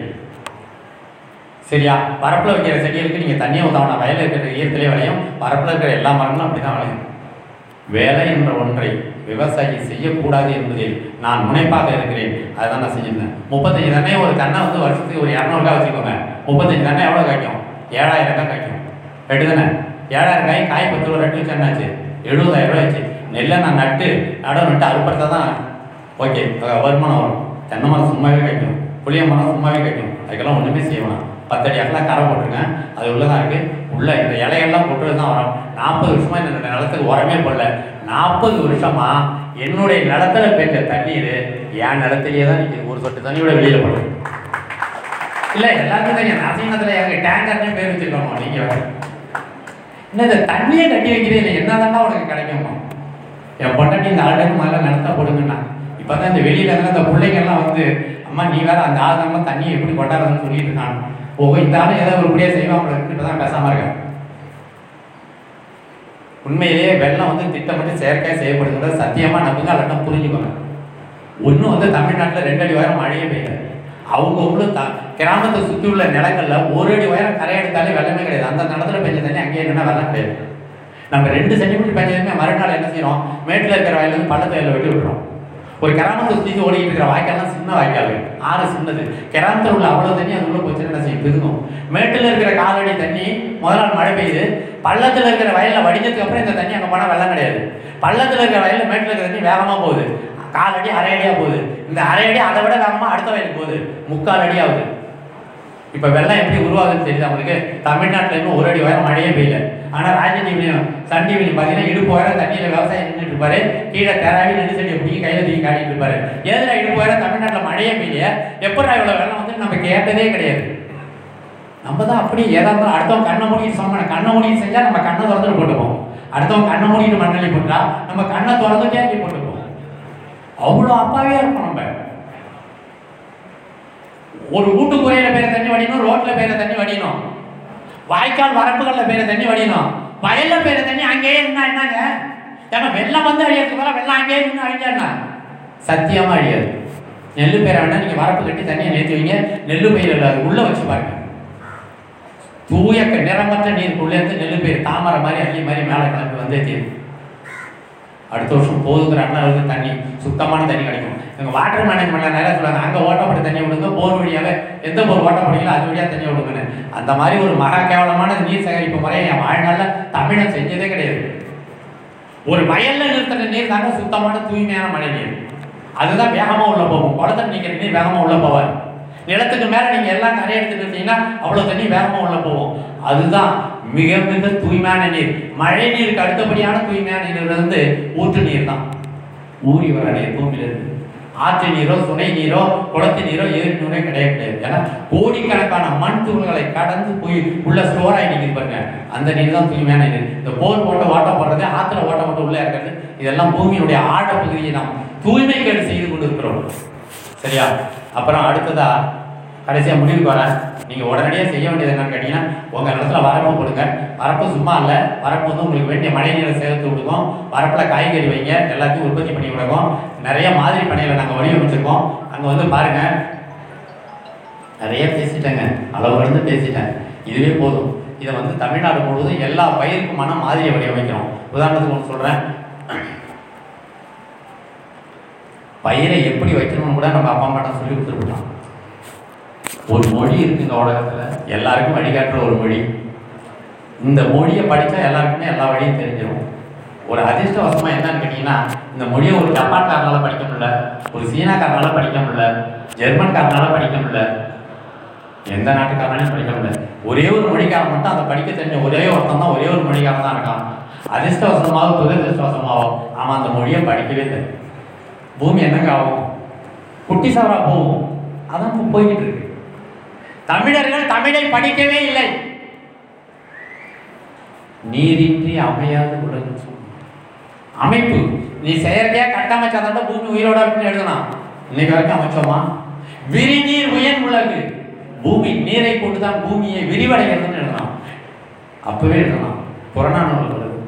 சரியா? வரப்பில் வைக்கிற செடிகளுக்கு நீங்கள் தண்ணியை ஊற்றாம வயலில் இருக்கிற ஈரத்திலே விளையும். வரப்பில் இருக்கிற எல்லா மரங்களும் அப்படி தான் விளையும். வேலை என்ற ஒன்றை விவசாயி செய்யக்கூடாது என்பதில் நான் முனைப்பாக இருக்கிறேன். அதுதான் நான் செஞ்சிருந்தேன். முப்பத்தஞ்சு தானே ஒரு தென்னை வந்து வருஷத்துக்கு ஒரு இரநூறுக்கா வச்சுக்கோங்க. முப்பத்தஞ்சு தானே எவ்வளோ காய்க்கும்? ஏழாயிரம் ரூபாய் காய்க்கும். ரெண்டு தானே? ஏழாயிரம் காய் காய் பத்து ரூபா ரெண்டு லட்சம் என்னாச்சு? எழுபதாயிரம் ரூபாய் ஆச்சு. நெல்லை நான் நட்டு நடம் நட்டு அறுப்படுத்தா தான். ஓகே வருமானம் வரும். தென்னை மரம் சும்மாவே காய்க்கும். புளிய மரம் சும்மாவே காய்க்கும். அதுக்கெல்லாம் ஒன்றுமே செய்ய வேணாம். பத்தடி அகலாம் கரை போட்டிருக்கேன். அது உள்ளே தான் இருக்குது உள்ளே இந்த இலையெல்லாம் போட்டு தான் வரும். நாற்பது வருஷமாக இந்த நிலத்துக்கு உரமே போடல. நாற்பது வருஷமா என்னுடைய நிலத்துல பெற்ற தண்ணீர் என் நிலத்திலேயே தான் நிற்கிது ஒரு சொட்டு தண்ணியோட வெளியில் போடுறது இல்லை எல்லாருக்கும் தெரியும். நரசிங்கத்துல எங்கள் டேங்கர்னே பேர் வச்சுருக்கணும் நீங்கள் இன்னும் என்ன இந்த தண்ணியை கட்டி வைக்கிறே இல்லை. என்னதான்டா உனக்கு கிடைக்குமா? என் பொண்டாட்டி இந்த ஆளுக்கு முதல்ல நிலத்த போடுங்கண்ணா இப்போ தான் இந்த வெளியில் இருந்து அந்த பிள்ளைங்கள்லாம் வந்து அம்மா நீ வேறு அந்த ஆள் நம்ம தண்ணியை எப்படி கொண்டாடுறதுன்னு சொல்லிட்டு இருக்கான் ஓ இந்த ஆளு ஏதாவது உருப்படியா செய்வாங்க இப்பதான் பேசாமல் இருக்கேன். உண்மையிலேயே வெள்ளம் வந்து திட்டமிட்டு செயற்கையாக செய்யப்படுங்கிறத சத்தியமாக நம்புங்க அல்லட்டும் புரிஞ்சுக்கோங்க. ஒன்றும் வந்து தமிழ்நாட்டில் ரெண்டு அடி உயரம் மழையே பெய்யல. அவங்க த கிராமத்தை சுற்றி உள்ள நிலங்களில் ஒரு அடி உயரம் கரை எடுத்தாலே வெள்ளமே கிடையாது. அந்த நிலத்தில் பெஞ்ச தண்ணி அங்கேயே நின்னா வெள்ளம் கிடையாது. நம்ம ரெண்டு சென்டிமீட்டர் பெஞ்சதுமே மறுநாள் என்ன செய்கிறோம் மேட்டில் இருக்கிற வயலேருந்து பள்ளத்து வயலில் வெட்டி விட்டுறோம். ஒரு கிராமத்தை சுற்றி ஓடிக்கிட்டு இருக்கிற வாய்க்கால்லாம் சின்ன வாய்க்கால் ஆறு சின்னது. கிராமத்தில் உள்ள அவ்வளோ தண்ணி அது உள்ள போச்சுன்னா என்ன செய்யும் பெருகும். மேட்டில் இருக்கிற காலடி தண்ணி முதல் நாள் மழை பெய்யுது. பள்ளத்தில் இருக்கிற வயலில் வடிஞ்சதுக்கு அப்புறம் இந்த தண்ணி அங்கே போனால் வெள்ளம் கிடையாது. பள்ளத்தில் இருக்கிற வயலில் மேட்டில் இருக்கிற தண்ணி வேகமாக போகுது. கால் அடி அரை அடியாக போகுது. இந்த அரை அடி அதை விட வேகமாக அடுத்த வயலுக்கு போகுது. முக்கால் அடி ஆகுது இப்போ வெள்ளம் எப்படி உருவாகுதுன்னு தெரியுது அவங்களுக்கு தமிழ்நாட்டில் ஒரு அடி உயரம் மழையே பெய்யல. ஆனால் ராஜ டிவிலையும் சன் டிவிலையும் பார்த்தீங்கன்னா இடுப்பு உயரம் தண்ணியில் விவசாயம் நின்றுட்டு இருப்பாரு. கீழே தெராவி நெல் செடி பிடிக்கி கையில் தூக்கி காட்டிட்டு இருப்பாரு. எதுனா இடுப்பு உயரம் தமிழ்நாட்டில் மழையே பெய்யல எப்படா இவ்வளோ வெள்ளம் வந்து நம்ம கேட்டதே கிடையாது. நம்ம தான் அப்படி ஏதா இருந்தாலும் அடுத்தவங்க கண்ணை மூடிட்டு சொன்ன கண்ணை மூடிட்டு செஞ்சால் நம்ம கண்ணை திறந்துட்டு போட்டுப்போம். அடுத்தவங்க கண்ணை மூடிட்டு மண்ணலி போட்டா நம்ம கண்ணை திறந்துட்டே போட்டுப்போம். அவ்வளோ அப்பாவே இருப்போம் நம்ம. ஒரு வீட்டுக்குறையில பேர தண்ணி வடியணும் ரோட்ல பேர தண்ணி வடியணும். வாய்க்கால் வரப்புகளில் பேர தண்ணி வடியணும். வயல்ல பேர தண்ணி அங்கேயே இருந்தா என்னங்க? ஏன்னா வெள்ளம் வந்து அழியறதுக்கு வெள்ளம் அங்கேயே நின்று அழிஞ்சா சத்தியமா அழியாது. நெல் பேர வேணா நீங்க வரப்பு கட்டி தண்ணியை நேத்தி வைங்க. நெல் பயிர் அது உள்ள வச்சு பாருங்க. தூய நிறமற்ற நீருக்குள்ளே இருந்து நெல் பயிர் தாமரை மாதிரி அள்ளி மாதிரி மேலே கிளம்பி வந்தே தீரும். அடுத்த வருஷம் போதுங்கிற அளவுக்கு தண்ணி. சுத்தமான தண்ணி கிடைக்கும். எங்கள் வாட்டர் மேனேஜ்மெண்ட்ல நிறைய சொல்லுவாங்க அங்கே ஓட்டப்பட்டு தண்ணி விடுங்க போர் வழியால் எந்த போர் ஓட்டப்படுங்களோ அது வழியாக தண்ணி விடுங்கன்னு. அந்த மாதிரி ஒரு மகா கேவலமான நீர் சேகரிப்பு முறையை என் வாழ்நாளில் தமிழன் செஞ்சதே கிடையாது. ஒரு வயலில் நிறுத்தின நீர் தாங்க சுத்தமான தூய்மையான மழை நீர். அதுதான் வேகமாக உள்ள போகும். குளத்துல நிக்கிற நீர் வேகமாக உள்ள போவார் நிலத்துக்கு மேலே நீங்கள் எல்லாம் கரையை எடுத்துட்டு இருந்தீங்கன்னா அவ்வளோ தண்ணி வேகமாக உள்ள போகும். அதுதான் மிக மிக தூய்மையான நீர். மழை நீருக்கு அடுத்தபடியான தூய்மையான நீர் வந்து ஊற்று நீர் தான் ஊறி வர நீர் பூமியிலிருந்து. ஆற்று நீரோ சுனை நீரோ குளத்து நீரோ ஏரி நீரோ கிடையாது கிடையாது. ஏன்னா கோடிக்கணக்கான மண் துகள்களை கடந்து போய் உள்ள ஸ்டோர் ஆகி நிற்கிது பாருங்க. அந்த நீர் தான் தூய்மையான நீர். இந்த போர் போட்டு ஓட்டம் போடுறது ஆற்றுல ஓட்டம் போட்டு உள்ளே இருக்கிறது இதெல்லாம் பூமியினுடைய ஆழப்பகுதியை நாம் தூய்மைக்கேடு செய்து கொண்டு இருக்கிறோம் சரியா? அப்புறம் அடுத்ததா கடைசியாக முடிவுக்கு வரேன். நீங்கள் உடனடியாக செய்ய வேண்டியது என்னன்னு கேட்டிங்கன்னா உங்கள் இடத்துல வரப்பு கொடுங்க. வரப்பு சும்மா இல்லை. வரப்பு வந்து உங்களுக்கு வேண்டிய மழை நீரை சேர்த்து விடுவோம் வரப்பில் காய்கறி வைங்க. எல்லாத்தையும் உற்பத்தி பண்ணி விடுவோம் நிறைய மாதிரி பண்ணையில நாங்கள் வடிவமைச்சிருக்கோம். அங்கே வந்து பாருங்கள் நிறைய பேசிட்டேங்க. அளவு கடந்து பேசிட்டேன். இதுவே போதும். இதை வந்து தமிழ்நாடு முழுவதும் எல்லா பயிருக்குமான மாதிரியை வடிவமைக்கிறோம். உதாரணத்துக்கு ஒன்று சொல்கிறேன் பயிரை எப்படி வைக்கணும்னு கூட நம்ம அப்பா அம்மாட்ட சொல்லி கொடுத்துருக்கோம் ஒரு மொழி இருக்குங்க உலகத்தில். எல்லாருக்கும் வழிகாட்டுற ஒரு மொழி. இந்த மொழியை படித்தா எல்லாருக்குமே எல்லா வழியும் தெரிஞ்சிடும் ஒரு அதிர்ஷ்டவசமாக என்னன்னு கேட்டிங்கன்னா இந்த மொழியை ஒரு ஜப்பான்காரனால படிக்க முடியல ஒரு சீனாக்காரனால படிக்க முடியல ஜெர்மன்காரனால படிக்க முடியல எந்த நாட்டுக்காரனாலையும் படிக்க முடியல. ஒரே ஒரு மொழிக்காரன் மட்டும் அதை படிக்க தெரிஞ்ச ஒரே ஒருத்தன் தான் ஒரே ஒரு மொழிக்காரன் தான் இருக்கான். அதிர்ஷ்டவசமாகவும் துரதிருஷ்டவசமாகவும் ஆமாம் அந்த மொழியை படிக்கவே இல்லை. பூமி என்னங்க ஆகும்? குட்டி சவரா போகும். அதான் போய்கிட்டு இருக்கு. தமிழர்கள் தமிழை படிக்கவே இல்லை. நீரின்றி அமையாது உலகம். அமைப்பு. நீ செயற்கையா கட்டமைச்சாதான் பூமி உயிரோட அப்படின்னு எழுதலாம். இன்னைக்கு வரைக்கும் அமைச்சோமா? விரிநீர் உயன் உலகு. பூமி நீரை கொண்டுதான் பூமியை விரிவடைகிறதுன்னு எழுதலாம். அப்பவே எழுதலாம். புறநானூறு வருது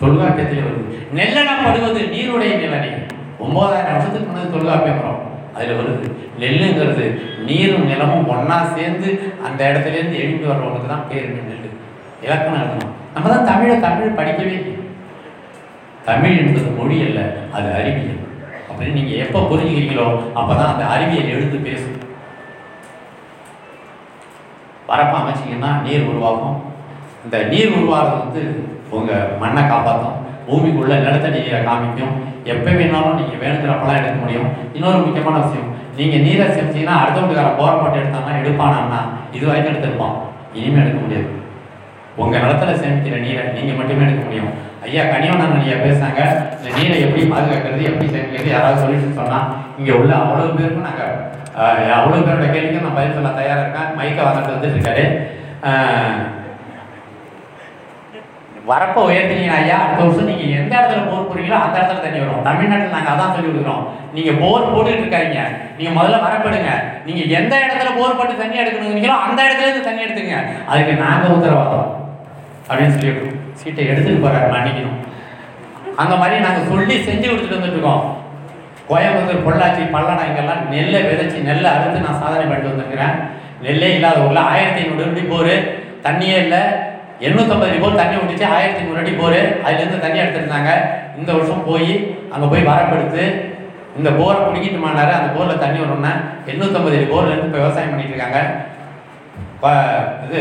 தொல்காப்பியத்தில் வருது. நெல்லெனப்படுவது நீருடைய நிலனை ஒன்பதாயிரம் வருஷத்துக்கு முன்னாடி தொல்காப்பியம் வரும். அதில் வருது நெல்லுங்கிறது நீரும் நிலமும் ஒன்றா சேர்ந்து அந்த இடத்துல இருந்து வர்றவங்களுக்கு தான் பேர் நெல் இலக்கணம் எழுதணும். நம்ம தான் தமிழை தமிழ் படிக்கவே இல்லை தமிழ் என்பது மொழி அல்ல அது அறிவியல். அப்படின்னு நீங்கள் எப்போ புரிஞ்சுக்கிறீங்களோ அப்பதான் அந்த அறிவியல் எழுந்து பேசும். வரப்பு அமைச்சிங்கன்னா நீர் உருவாகும். இந்த நீர் உருவாகிறது வந்து உங்கள் மண்ணை காப்பாற்றும் பூமிக்குள்ள நிலத்தை நீங்கள் காமிக்கும். எப்போ வேணாலும் நீங்கள் வேணுங்கிறப்பெல்லாம் எடுக்க முடியும். இன்னொரு முக்கியமான விஷயம் நீங்கள் நீரை செஞ்சீங்கன்னா அடுத்த வீட்டுக்கார போர் போட்டு எடுத்தாங்கன்னா எடுப்பானான்னா இது வரைக்கும் எடுத்திருப்பான். இனிமேல் எடுக்க முடியாது. உங்கள் நிலத்துல சேமிக்கிற நீரை நீங்கள் மட்டுமே எடுக்க முடியும். ஐயா கனிவண்ணன் ஐயா பேசுனாங்க. இந்த நீரை எப்படி பாதுகாக்கிறது எப்படி சேமிக்கிறது? யாராவது சொல்லிட்டு சொன்னால் இங்கே உள்ள அவ்வளோ பேருக்கும் நாங்கள் அவ்வளோ பேரோட கேள்விக்கும் நான் பதில் சொல்ல தயாராக இருக்கேன். மைக்கை வந்துட்டு வந்துட்டு இருக்காரு. வரப்போ உயர்த்தினீங்க ஐயா அடுத்த வருஷம் நீங்கள் எந்த இடத்துல போர் போடுறீங்களோ அந்த இடத்துல தண்ணி வரும். தமிழ்நாட்டில் நாங்கள் அதான் சொல்லி கொடுக்குறோம் நீங்கள் போர் போட்டுட்டு இருக்காதீங்க. நீங்கள் முதல்ல வரப்படுங்க. நீங்கள் எந்த இடத்துல போர் போட்டு தண்ணி எடுக்கணுங்கிறீங்களோ அந்த இடத்துல இருந்து தண்ணி எடுத்துங்க. அதுக்கு நாங்க உத்தரவாதம். அப்படின்னு சொல்லி சீட்டை எடுத்துகிட்டு போறாரு மன்னிக்கணும். அந்த மாதிரி நாங்கள் சொல்லி செஞ்சு கொடுத்துட்டு வந்துட்டு இருக்கோம். கோயம்புத்தூர் பொள்ளாச்சி பல்லடம் இங்கெல்லாம் நெல்லை விதைச்சி நெல்லை அறுத்து நான் சாதனை பண்ணிட்டு வந்திருக்கிறேன். நெல்லே இல்லாத ஊரில் ஆயிரத்தி ஐநூறு எப்படி போர் தண்ணியே இல்லை. எண்ணூற்றம்பது அடி தண்ணி விட்டுச்சு ஆயிரத்தி நூறு அடி போர். அதுலேருந்து தண்ணி எடுத்துருந்தாங்க. இந்த வருஷம் போய் அங்கே போய் வரப்படுத்து இந்த போரை பிடிக்கிட்டுமானாரு அந்த போரில் தண்ணி வரணும்னா எண்ணூற்றம்பது அடி போர்லேருந்து இப்போ விவசாயம் பண்ணிட்டு இருக்காங்க. இது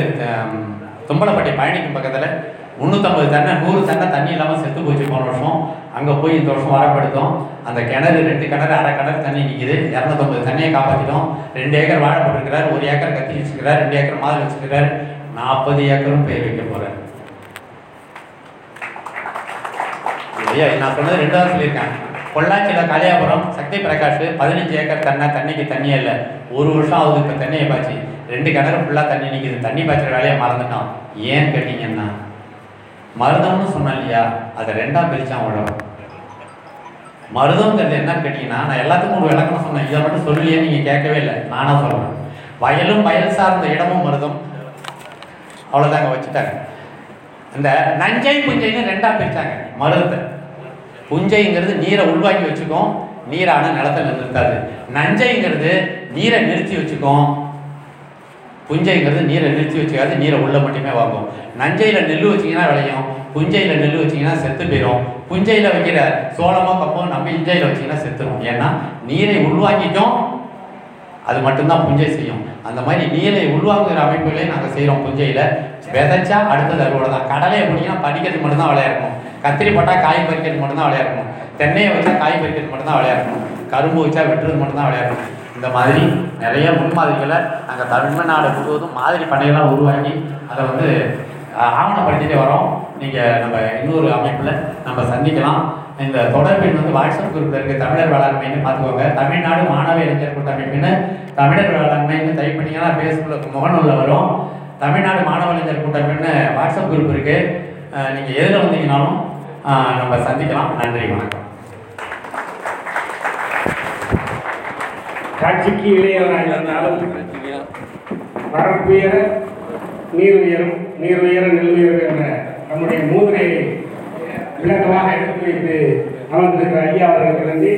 தும்பலப்பட்டி பழனிக்கும் பக்கத்தில் முந்நூற்றம்பது தென்னை நூறு தென்னை தண்ணி இல்லாமல் செத்து போச்சு போன வருஷம். அங்கே போய் இந்த வருஷம் வரப்படுத்தோம் அந்த கிணறு ரெண்டு கிணறு அரை கிணறு தண்ணி நிற்கிது இரநூத்தம்பது தண்ணியை காப்பாற்றிட்டோம் ரெண்டு ஏக்கர் வாழை போட்டிருக்கிறார். ஒரு ஏக்கர் கத்தி வச்சுக்கிறார் ரெண்டு ஏக்கர் மாதிரி வச்சுக்கிறார் நாற்பது ஏக்கரும் பயிர் வைக்க போகிறேன் ஐயா நான் சொன்னது ரெண்டாவது சொல்லியிருக்கேன் பொள்ளாச்சியில் கலியாபுரம் சக்தி பிரகாஷ் பதினஞ்சு ஏக்கர் தண்ணா தண்ணிக்கு தண்ணியே இல்லை. ஒரு வருஷம் ஆகுது இப்போ தண்ணியை பாய்ச்சி. ரெண்டு கிணறு ஃபுல்லாக தண்ணி நிற்கிது தண்ணி பாய்ச்சிற வேலையை மறந்துட்டோம். ஏன் கேட்டிங்கன்னா மருதம்னு சொன்னேன் இல்லையா? அதை ரெண்டாக பிரித்தான் உடம்பு மருதம்ங்கிறது என்னன்னு கேட்டிங்கன்னா நான் எல்லாத்துக்கும் ஒரு விளக்கம் சொன்னேன். இதை மட்டும் சொல்லியே நீங்கள் கேட்கவே இல்லை. நானாக சொல்கிறேன் வயலும் வயல் சார்ந்த இடமும் மருதம். அவ்வளோதாங்க வச்சுட்டாங்க. இந்த நஞ்சை புஞ்சைன்னு ரெண்டாக பிரிச்சாங்க மருதத்தை. புஞ்சைங்கிறது நீரை உள்வாக்கி வச்சுக்கும் நீரான நிலத்தில் நிறுத்தாது. நஞ்சைங்கிறது நீரை நிறுத்தி வச்சுக்கும் புஞ்சைங்கிறது நீரை நிறுத்தி வச்சுக்காது நீரை உள்ள மட்டுமே வாங்கும். நஞ்சையில் நெல் வச்சிங்கன்னா விளையும் புஞ்சையில் நெல் வச்சிங்கன்னா செத்து போயிடும் புஞ்சையில் வைக்கிற சோளமோ கப்போ நம்ம இஞ்சையில் வச்சிங்கன்னா செத்துடும் ஏன்னா நீரை உள்வாங்கிக்கும் அது மட்டும்தான் புஞ்சை செய்யும். அந்த மாதிரி நீரை உள்வாங்குகிற அமைப்புகளே நாங்கள் செய்கிறோம் புஞ்சையில். விதைச்சா அடுத்தது அறுவடை தான் கடலை எப்படின்னா படிக்கிறதுக்கு மட்டும்தான் விளையாடணும். கத்திரி போட்டால் காய் பறிக்கிறது மட்டும்தான் விளையாடணும். தென்னையை வச்சா காய் பறிக்கிறது மட்டும்தான் விளையாடணும். கரும்பு வச்சா வெட்டுறது மட்டும்தான் விளையாடணும். இந்த மாதிரி நிறைய முன்மாதிரிகளை நாங்கள் தமிழ்நாடு முழுவதும் மாதிரி பண்ணைகளாக உருவாக்கி அதை வந்து ஆவணப்படுத்திகிட்டே வரோம். நீங்கள் நம்ம இன்னொரு அமைப்பில் நம்ம சந்திக்கலாம். இந்த தொடர்பின் வந்து வாட்ஸ்அப் குரூப்பில் இருக்குது தமிழர் வேளாண்மைன்னு பார்த்துக்கோங்க. தமிழ்நாடு மாணவ இளைஞர் கூட்டமைப்புன்னு தமிழர் வேளாண்மைன்னு டைப் பண்ணிங்கன்னா ஃபேஸ்புக்கில் முகநூலில் வரும். தமிழ்நாடு மாணவ இளைஞர் கூட்டமைப்புன்னு வாட்ஸ்அப் குரூப் இருக்குது நீங்கள் எதில் வந்தீங்கனாலும் நம்ம சந்திக்கலாம். நன்றி வணக்கம். காட்சிக்கு இளையவராக இருந்தாலும் வரப்புயர நீர் உயரும் நீர் உயர நெல் உயரும் என்ற நம்முடைய மூதுரையை விளக்கமாக எடுத்து வைத்து அமர்ந்திருக்கிற ஐயா அவர்களுக்கு நன்றி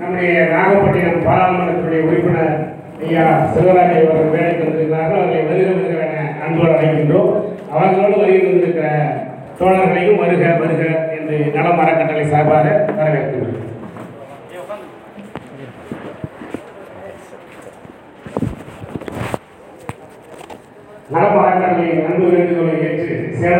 நம்முடைய நாகப்பட்டினம் பாராளுமன்றத்துடைய உறுப்பினர் ஐயா சிவராஜ் அவர்கள் வேலைக்கு வந்திருக்கிறார்கள் அவர்களை வருக வருக அன்போடு அழைக்கின்றோம். அவர்களோடு வருகை வந்திருக்கிற தோழர்களையும் வருக வருக என்று நலம் அறக்கட்டளை சார்பாக வரவேற்கின்றோம். நலம் அறக்கட்டளையின் அன்பு வேண்டுகோளை ஏற்று